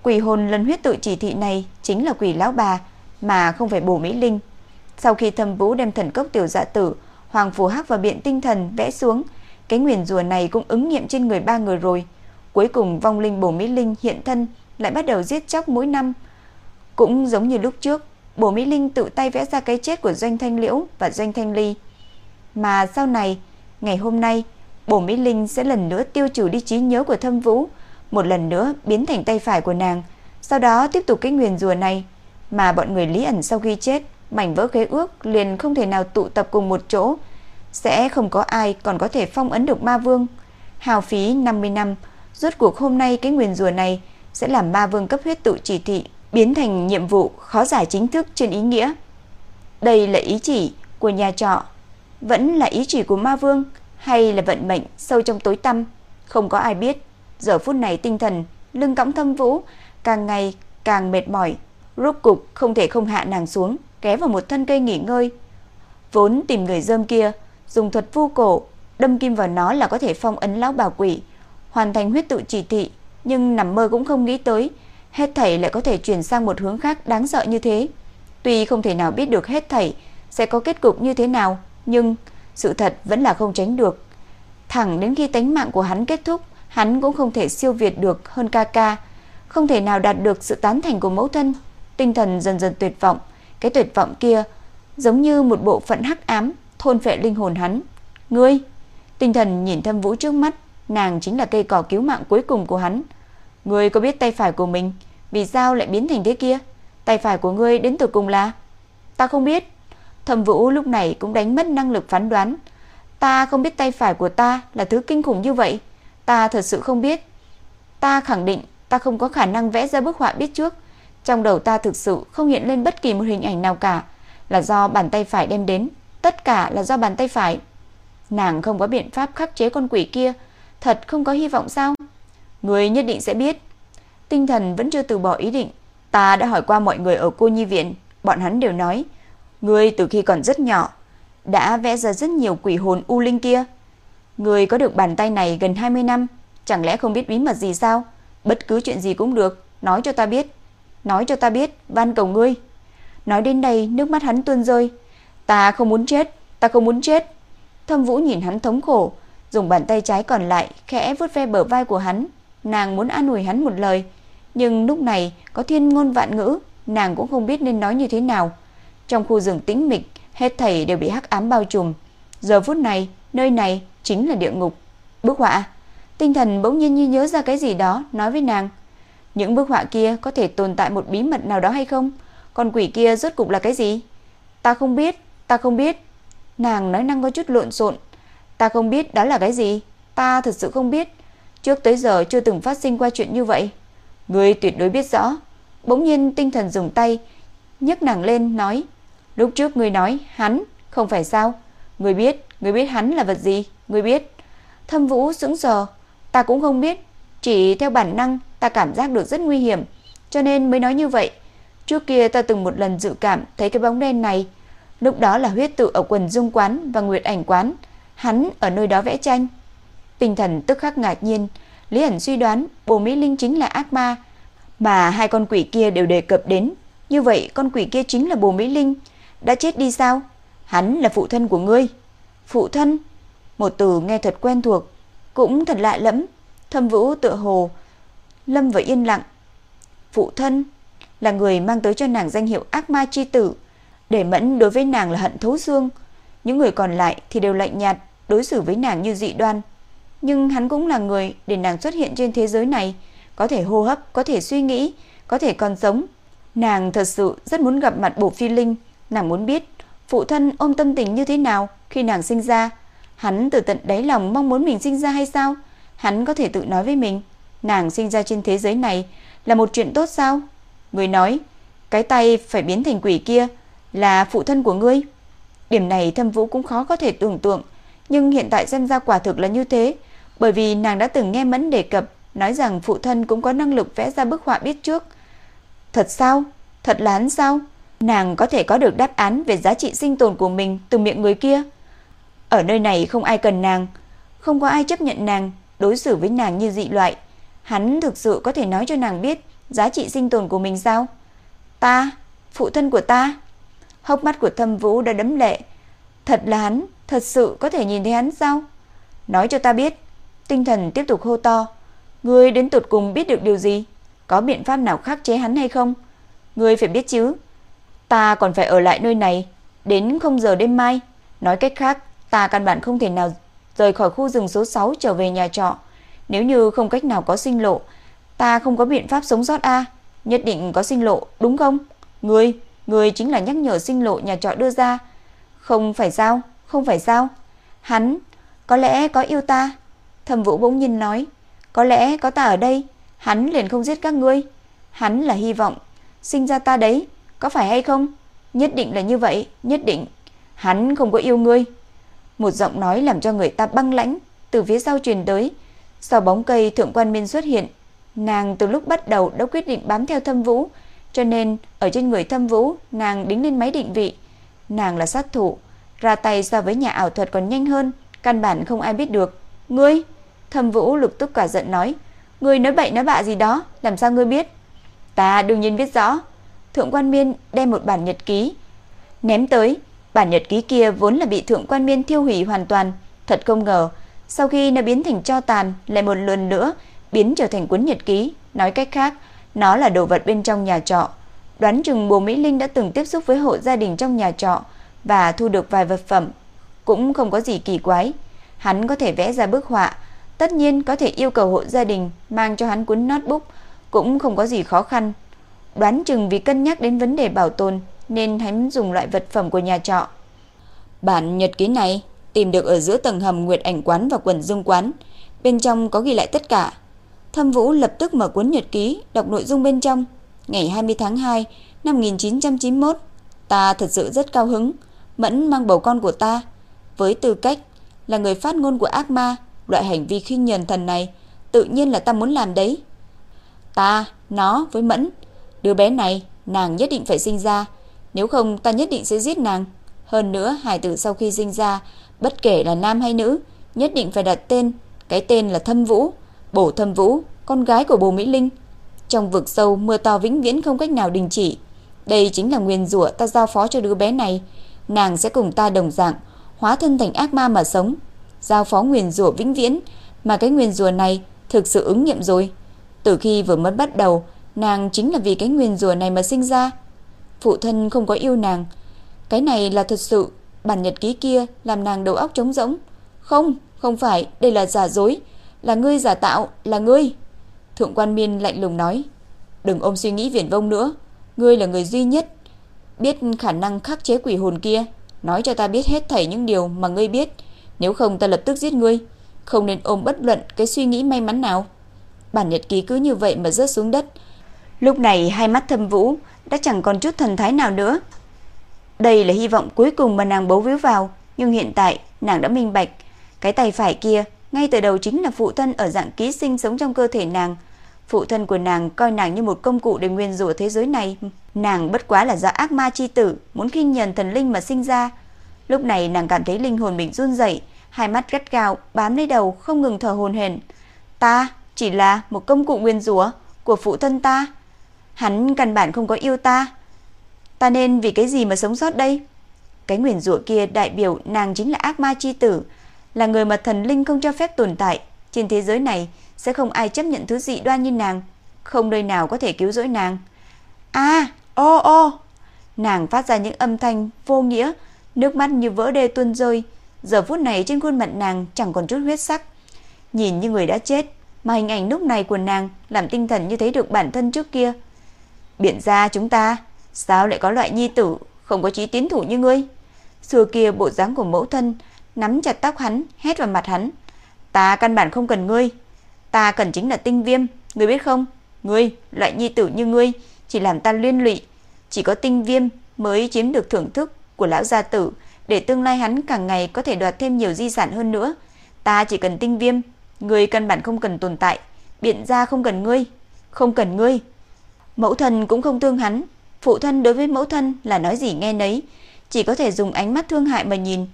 quỷ hồn lần huyết tự chỉ thị này chính là quỷ lão bà, mà không phải bổ Mỹ Linh. Sau khi Thâm Vũ đem thần cốc tiểu dạ tử, Hoàng Phù Hắc và biện tinh thần vẽ xuống, cái nguyền rùa này cũng ứng nghiệm trên người ba người rồi. Cuối cùng vong linh Bổ Mỹ Linh hiện thân lại bắt đầu giết chóc mỗi năm. Cũng giống như lúc trước, Bổ Mỹ Linh tự tay vẽ ra cái chết của Doanh Thanh Liễu và Doanh Thanh Ly. Mà sau này, ngày hôm nay, Bổ Mỹ Linh sẽ lần nữa tiêu trừ đi trí nhớ của Thâm Vũ, một lần nữa biến thành tay phải của nàng, sau đó tiếp tục cái nguyền rùa này, mà bọn người Lý ẩn sau khi chết, mảnh vỡ khế ước liền không thể nào tụ tập cùng một chỗ, sẽ không có ai còn có thể phong ấn được ma vương. Hào phí 50 năm, rốt cuộc hôm nay cái nguyền rùa này sẽ làm ma vương cấp huyết tụ chỉ thị biến thành nhiệm vụ khó giải chính thức trên ý nghĩa. Đây là ý chỉ của nhà trọ, vẫn là ý chỉ của ma vương hay là vận mệnh sâu trong tối tăm, không có ai biết. Giờ phút này tinh thần lưng cõng thâm vũ càng ngày càng mệt mỏi, rốt cục không thể không hạ nàng xuống, ghé vào một thân cây nghỉ ngơi. Vốn tìm người dơm kia, dùng thuật vu cổ đâm kim vào nó là có thể phong ấn lão bà quỷ, hoàn thành huyết tự chỉ thị, nhưng nằm mơ cũng không nghĩ tới, hết thảy lại có thể chuyển sang một hướng khác đáng sợ như thế. Tuy không thể nào biết được hết thảy sẽ có kết cục như thế nào, nhưng sự thật vẫn là không tránh được. Thẳng đến khi tánh mạng của hắn kết thúc, hắn cũng không thể siêu việt được hơn ca ca, không thể nào đạt được sự tán thành của mẫu thân. Tinh thần dần dần tuyệt vọng, cái tuyệt vọng kia giống như một bộ phận hắc ám thôn phệ linh hồn hắn. Ngươi, tinh thần nhìn thâm vũ trước mắt, nàng chính là cây cỏ cứu mạng cuối cùng của hắn. Ngươi có biết tay phải của mình vì sao lại biến thành thế kia? Tay phải của ngươi đến từ cùng là? Ta không biết. Thâm vũ lúc này cũng đánh mất năng lực phán đoán. Ta không biết tay phải của ta là thứ kinh khủng như vậy. Ta thật sự không biết. Ta khẳng định ta không có khả năng vẽ ra bức họa biết trước. Trong đầu ta thực sự không hiện lên bất kỳ một hình ảnh nào cả, là do bàn tay phải đem đến tất cả là do bàn tay phải. Nàng không có biện pháp khắc chế con quỷ kia, thật không có hy vọng sao? Người nhất định sẽ biết. Tinh thần vẫn chưa từ bỏ ý định. Ta đã hỏi qua mọi người ở cô nhi viện, bọn hắn đều nói, người từ khi còn rất nhỏ đã vẽ ra rất nhiều quỷ hồn u linh kia. Người có được bàn tay này gần 20 năm, chẳng lẽ không biết bí mật gì sao? Bất cứ chuyện gì cũng được, nói cho ta biết. Nói cho ta biết, van cầu ngươi. Nói đến đây, nước mắt hắn tuôn rơi. Ta không muốn chết, ta không muốn chết. Thâm Vũ nhìn hắn thống khổ, dùng bàn tay trái còn lại khẽ vuốt ve bờ vai của hắn, nàng muốn an ủi hắn một lời, nhưng lúc này có thiên ngôn vạn ngữ, nàng cũng không biết nên nói như thế nào. Trong khu rừng tĩnh mịch, hết thảy đều bị hắc ám bao trùm. Giờ phút này, nơi này chính là địa ngục. Bức họa, tinh thần bỗng nhiên như nhớ ra cái gì đó, nói với nàng. Những bức họa kia có thể tồn tại một bí mật nào đó hay không? Con quỷ kia rốt cục là cái gì? Ta không biết, ta không biết. Nàng nói năng có chút lộn xộn. Ta không biết đó là cái gì? Ta thật sự không biết. Trước tới giờ chưa từng phát sinh qua chuyện như vậy. người tuyệt đối biết rõ. Bỗng nhiên tinh thần dùng tay nhấc nàng lên nói, lúc trước ngươi nói hắn, không phải sao? người biết, người biết hắn là vật gì? người biết? Thâm Vũ sững sờ, ta cũng không biết, chỉ theo bản năng ta cảm giác được rất nguy hiểm, cho nên mới nói như vậy. Trước kia ta từng một lần dự cảm thấy cái bóng đen này, lúc đó là huyết tự ở quần dung quán và nguyệt ảnh quán, hắn ở nơi đó vẽ tranh. Tinh thần tức khắc ngạc nhiên, Lý ẩn suy đoán Bồ Mỹ Linh chính là ác ma, mà hai con quỷ kia đều đề cập đến. Như vậy con quỷ kia chính là Bồ Mỹ Linh, đã chết đi sao? Hắn là phụ thân của ngươi. Phụ thân? Một từ nghe thật quen thuộc, cũng thật lạ lẫm. Thâm Vũ tựa hồ lâm vào yên lặng. Phụ thân là người mang tới cho nàng danh hiệu ác ma chi tử, để mẫn đối với nàng là hận thấu xương. Những người còn lại thì đều lạnh nhạt, đối xử với nàng như dị đoan. Nhưng hắn cũng là người để nàng xuất hiện trên thế giới này, có thể hô hấp, có thể suy nghĩ, có thể còn sống. Nàng thật sự rất muốn gặp mặt Bộ Phi Linh, nàng muốn biết phụ thân ôm tâm tình như thế nào khi nàng sinh ra. Hắn từ tận đáy lòng mong muốn mình sinh ra hay sao? Hắn có thể tự nói với mình, nàng sinh ra trên thế giới này là một chuyện tốt sao? Người nói, cái tay phải biến thành quỷ kia là phụ thân của ngươi. Điểm này Thâm Vũ cũng khó có thể tưởng tượng, nhưng hiện tại xem ra quả thực là như thế, bởi vì nàng đã từng nghe Mẫn đề cập nói rằng phụ thân cũng có năng lực vẽ ra bức họa biết trước. Thật sao? Thật là hắn sao? Nàng có thể có được đáp án về giá trị sinh tồn của mình từ miệng người kia. Ở nơi này không ai cần nàng, không có ai chấp nhận nàng, đối xử với nàng như dị loại. Hắn thực sự có thể nói cho nàng biết giá trị sinh tồn của mình sao? Ta, phụ thân của ta. Hốc mắt của Thâm Vũ đã đấm lệ. Thật là hắn, thật sự có thể nhìn thấy hắn sao? Nói cho ta biết. Tinh thần tiếp tục hô to. Ngươi đến tụt cùng biết được điều gì? Có biện pháp nào khắc chế hắn hay không? Ngươi phải biết chứ. Ta còn phải ở lại nơi này đến không giờ đêm mai. Nói cách khác, ta căn bản không thể nào rời khỏi khu rừng số 6 trở về nhà trọ. Nếu như không cách nào có sinh lộ, ta không có biện pháp sống sót a, nhất định có sinh lộ, đúng không? Ngươi, ngươi chính là nhắc nhở sinh lộ nhà trọ đưa ra. Không phải sao? Không phải sao? Hắn có lẽ có yêu ta. Thẩm Vũ bỗng nhiên nói, có lẽ có ta ở đây, hắn liền không giết các ngươi. Hắn là hy vọng sinh ra ta đấy, có phải hay không? Nhất định là như vậy, nhất định. Hắn không có yêu ngươi. Một giọng nói làm cho người ta băng lãnh từ phía sau truyền tới. Sau bóng cây thượng quan Minh xuất hiện, nàng từ lúc bắt đầu đã quyết định bám theo Thâm Vũ, cho nên ở trên người Thâm Vũ, nàng đính lên máy định vị. Nàng là sát thủ, ra tay so với nhà ảo thuật còn nhanh hơn, căn bản không ai biết được. Ngươi? Thâm Vũ lục tức cả giận nói, ngươi nói bậy nói bạ gì đó, làm sao ngươi biết? Ta đương nhiên biết rõ. Thượng quan Miên đem một bản nhật ký ném tới, bản nhật ký kia vốn là bị Thượng quan Miên thiêu hủy hoàn toàn, thật không ngờ, sau khi nó biến thành cho tàn, lại một lần nữa biến trở thành cuốn nhật ký, nói cách khác, nó là đồ vật bên trong nhà trọ. Đoán chừng bố Mỹ Linh đã từng tiếp xúc với hộ gia đình trong nhà trọ và thu được vài vật phẩm, cũng không có gì kỳ quái. Hắn có thể vẽ ra bức họa, tất nhiên có thể yêu cầu hộ gia đình mang cho hắn cuốn notebook, cũng không có gì khó khăn. Đoán chừng vì cân nhắc đến vấn đề bảo tồn nên hắn dùng loại vật phẩm của nhà trọ. Bản nhật ký này tìm được ở giữa tầng hầm Nguyệt Ảnh quán và quần Dương quán, bên trong có ghi lại tất cả. Thâm Vũ lập tức mở cuốn nhật ký, đọc nội dung bên trong. Ngày 20 tháng 2 năm 1991, ta thật sự rất cao hứng, Mẫn mang bầu con của ta với tư cách là người phát ngôn của ác ma, loại hành vi khinh nhờn thần này, tự nhiên là ta muốn làm đấy. Ta, nó với Mẫn, đứa bé này nàng nhất định phải sinh ra, nếu không ta nhất định sẽ giết nàng. Hơn nữa, hài tử sau khi sinh ra, bất kể là nam hay nữ, nhất định phải đặt tên, cái tên là Thâm Vũ, Bổ Thâm Vũ, con gái của Bồ Mỹ Linh. Trong vực sâu mưa to vĩnh viễn không cách nào đình chỉ. Đây chính là nguyên rủa ta giao phó cho đứa bé này, nàng sẽ cùng ta đồng dạng, hóa thân thành ác ma mà sống. giao phó nguyên rủa vĩnh viễn, mà cái nguyên rủa này thực sự ứng nghiệm rồi. Từ khi vừa mới bắt đầu, nàng chính là vì cái nguyên rủa này mà sinh ra. Phụ thân không có yêu nàng, cái này là thật sự, bản nhật ký kia làm nàng đầu óc trống rỗng. Không, không phải, đây là giả dối, là ngươi giả tạo, là ngươi. Thượng quan miên lạnh lùng nói, đừng ôm suy nghĩ viển vông nữa, ngươi là người duy nhất biết khả năng khắc chế quỷ hồn kia, nói cho ta biết hết thảy những điều mà ngươi biết, nếu không ta lập tức giết ngươi, không nên ôm bất luận cái suy nghĩ may mắn nào. Bản nhật ký cứ như vậy mà rớt xuống đất. Lúc này hai mắt Thâm Vũ đã chẳng còn chút thần thái nào nữa. Đây là hy vọng cuối cùng mà nàng bấu víu vào, nhưng hiện tại nàng đã minh bạch, cái tay phải kia ngay từ đầu chính là phụ thân ở dạng ký sinh sống trong cơ thể nàng. Phụ thân của nàng coi nàng như một công cụ để nguyên rủa thế giới này. Nàng bất quá là do ác ma chi tử muốn khinh nhờn thần linh mà sinh ra. Lúc này nàng cảm thấy linh hồn mình run rẩy, hai mắt gắt gao bám lấy đầu không ngừng thở hổn hển. Ta chỉ là một công cụ nguyên rủa của phụ thân ta. Hắn căn bản không có yêu ta. Ta nên vì cái gì mà sống sót đây? Cái nguyền rủa kia đại biểu nàng chính là ác ma chi tử, là người mà thần linh không cho phép tồn tại. Trên thế giới này sẽ không ai chấp nhận thứ dị đoan như nàng, không nơi nào có thể cứu rỗi nàng. A, ô ô. Nàng phát ra những âm thanh vô nghĩa, nước mắt như vỡ đê tuôn rơi. Giờ phút này trên khuôn mặt nàng chẳng còn chút huyết sắc, nhìn như người đã chết, mà hình ảnh lúc này của nàng làm tinh thần như thấy được bản thân trước kia. Biện ra chúng ta, sao lại có loại nhi tử không có chí tiến thủ như ngươi? Xưa kia bộ dáng của mẫu thân nắm chặt tóc hắn, hét vào mặt hắn. Ta căn bản không cần ngươi, ta cần chính là tinh viêm, ngươi biết không? Ngươi, loại nhi tử như ngươi, chỉ làm ta liên lụy, chỉ có tinh viêm mới chiếm được thưởng thức của lão gia tử, để tương lai hắn càng ngày có thể đoạt thêm nhiều di sản hơn nữa. Ta chỉ cần tinh viêm, ngươi căn bản không cần tồn tại, biện ra không cần ngươi, không cần ngươi. Mẫu thân cũng không thương hắn, phụ thân đối với mẫu thân là nói gì nghe nấy, chỉ có thể dùng ánh mắt thương hại mà nhìn.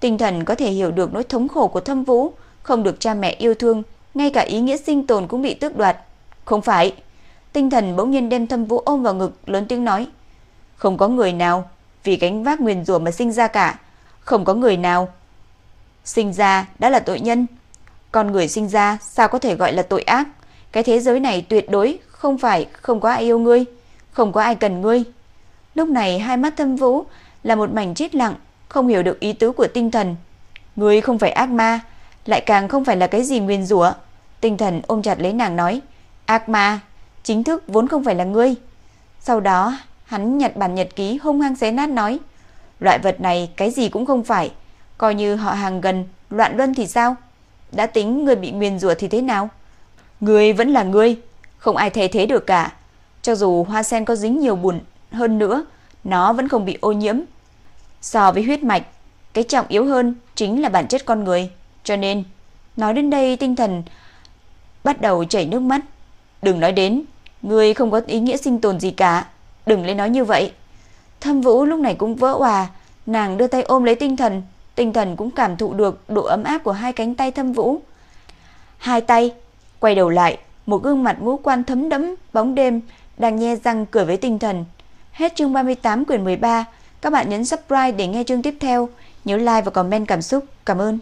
Tinh thần có thể hiểu được nỗi thống khổ của Thâm Vũ, không được cha mẹ yêu thương, ngay cả ý nghĩa sinh tồn cũng bị tước đoạt. Không phải. Tinh thần bỗng nhiên đem Thâm Vũ ôm vào ngực, lớn tiếng nói: "Không có người nào vì gánh vác nguyền rủa mà sinh ra cả, không có người nào sinh ra đã là tội nhân, con người sinh ra sao có thể gọi là tội ác? Cái thế giới này tuyệt đối không phải không có ai yêu ngươi, không có ai cần ngươi." Lúc này hai mắt Thâm Vũ là một mảnh chết lặng, không hiểu được ý tứ của tinh thần. Ngươi không phải ác ma, lại càng không phải là cái gì nguyên rủa. Tinh thần ôm chặt lấy nàng nói, ác ma, chính thức vốn không phải là ngươi. Sau đó, hắn nhặt bản nhật ký hung hăng xé nát nói, loại vật này cái gì cũng không phải, coi như họ hàng gần, loạn luân thì sao? Đã tính người bị nguyên rủa thì thế nào? Ngươi vẫn là ngươi, không ai thay thế được cả. Cho dù hoa sen có dính nhiều bùn hơn nữa, nó vẫn không bị ô nhiễm. So với huyết mạch, cái trọng yếu hơn chính là bản chất con người. Cho nên, nói đến đây tinh thần bắt đầu chảy nước mắt. Đừng nói đến, ngươi không có ý nghĩa sinh tồn gì cả. Đừng lên nói như vậy. Thâm Vũ lúc này cũng vỡ hòa, nàng đưa tay ôm lấy tinh thần, tinh thần cũng cảm thụ được độ ấm áp của hai cánh tay Thâm Vũ. Hai tay quay đầu lại, một gương mặt ngũ quan thấm đẫm bóng đêm đang nhe răng cười với tinh thần. Hết chương 38 quyển 13, các bạn nhấn subscribe để nghe chương tiếp theo, nhớ like và comment cảm xúc. Cảm ơn.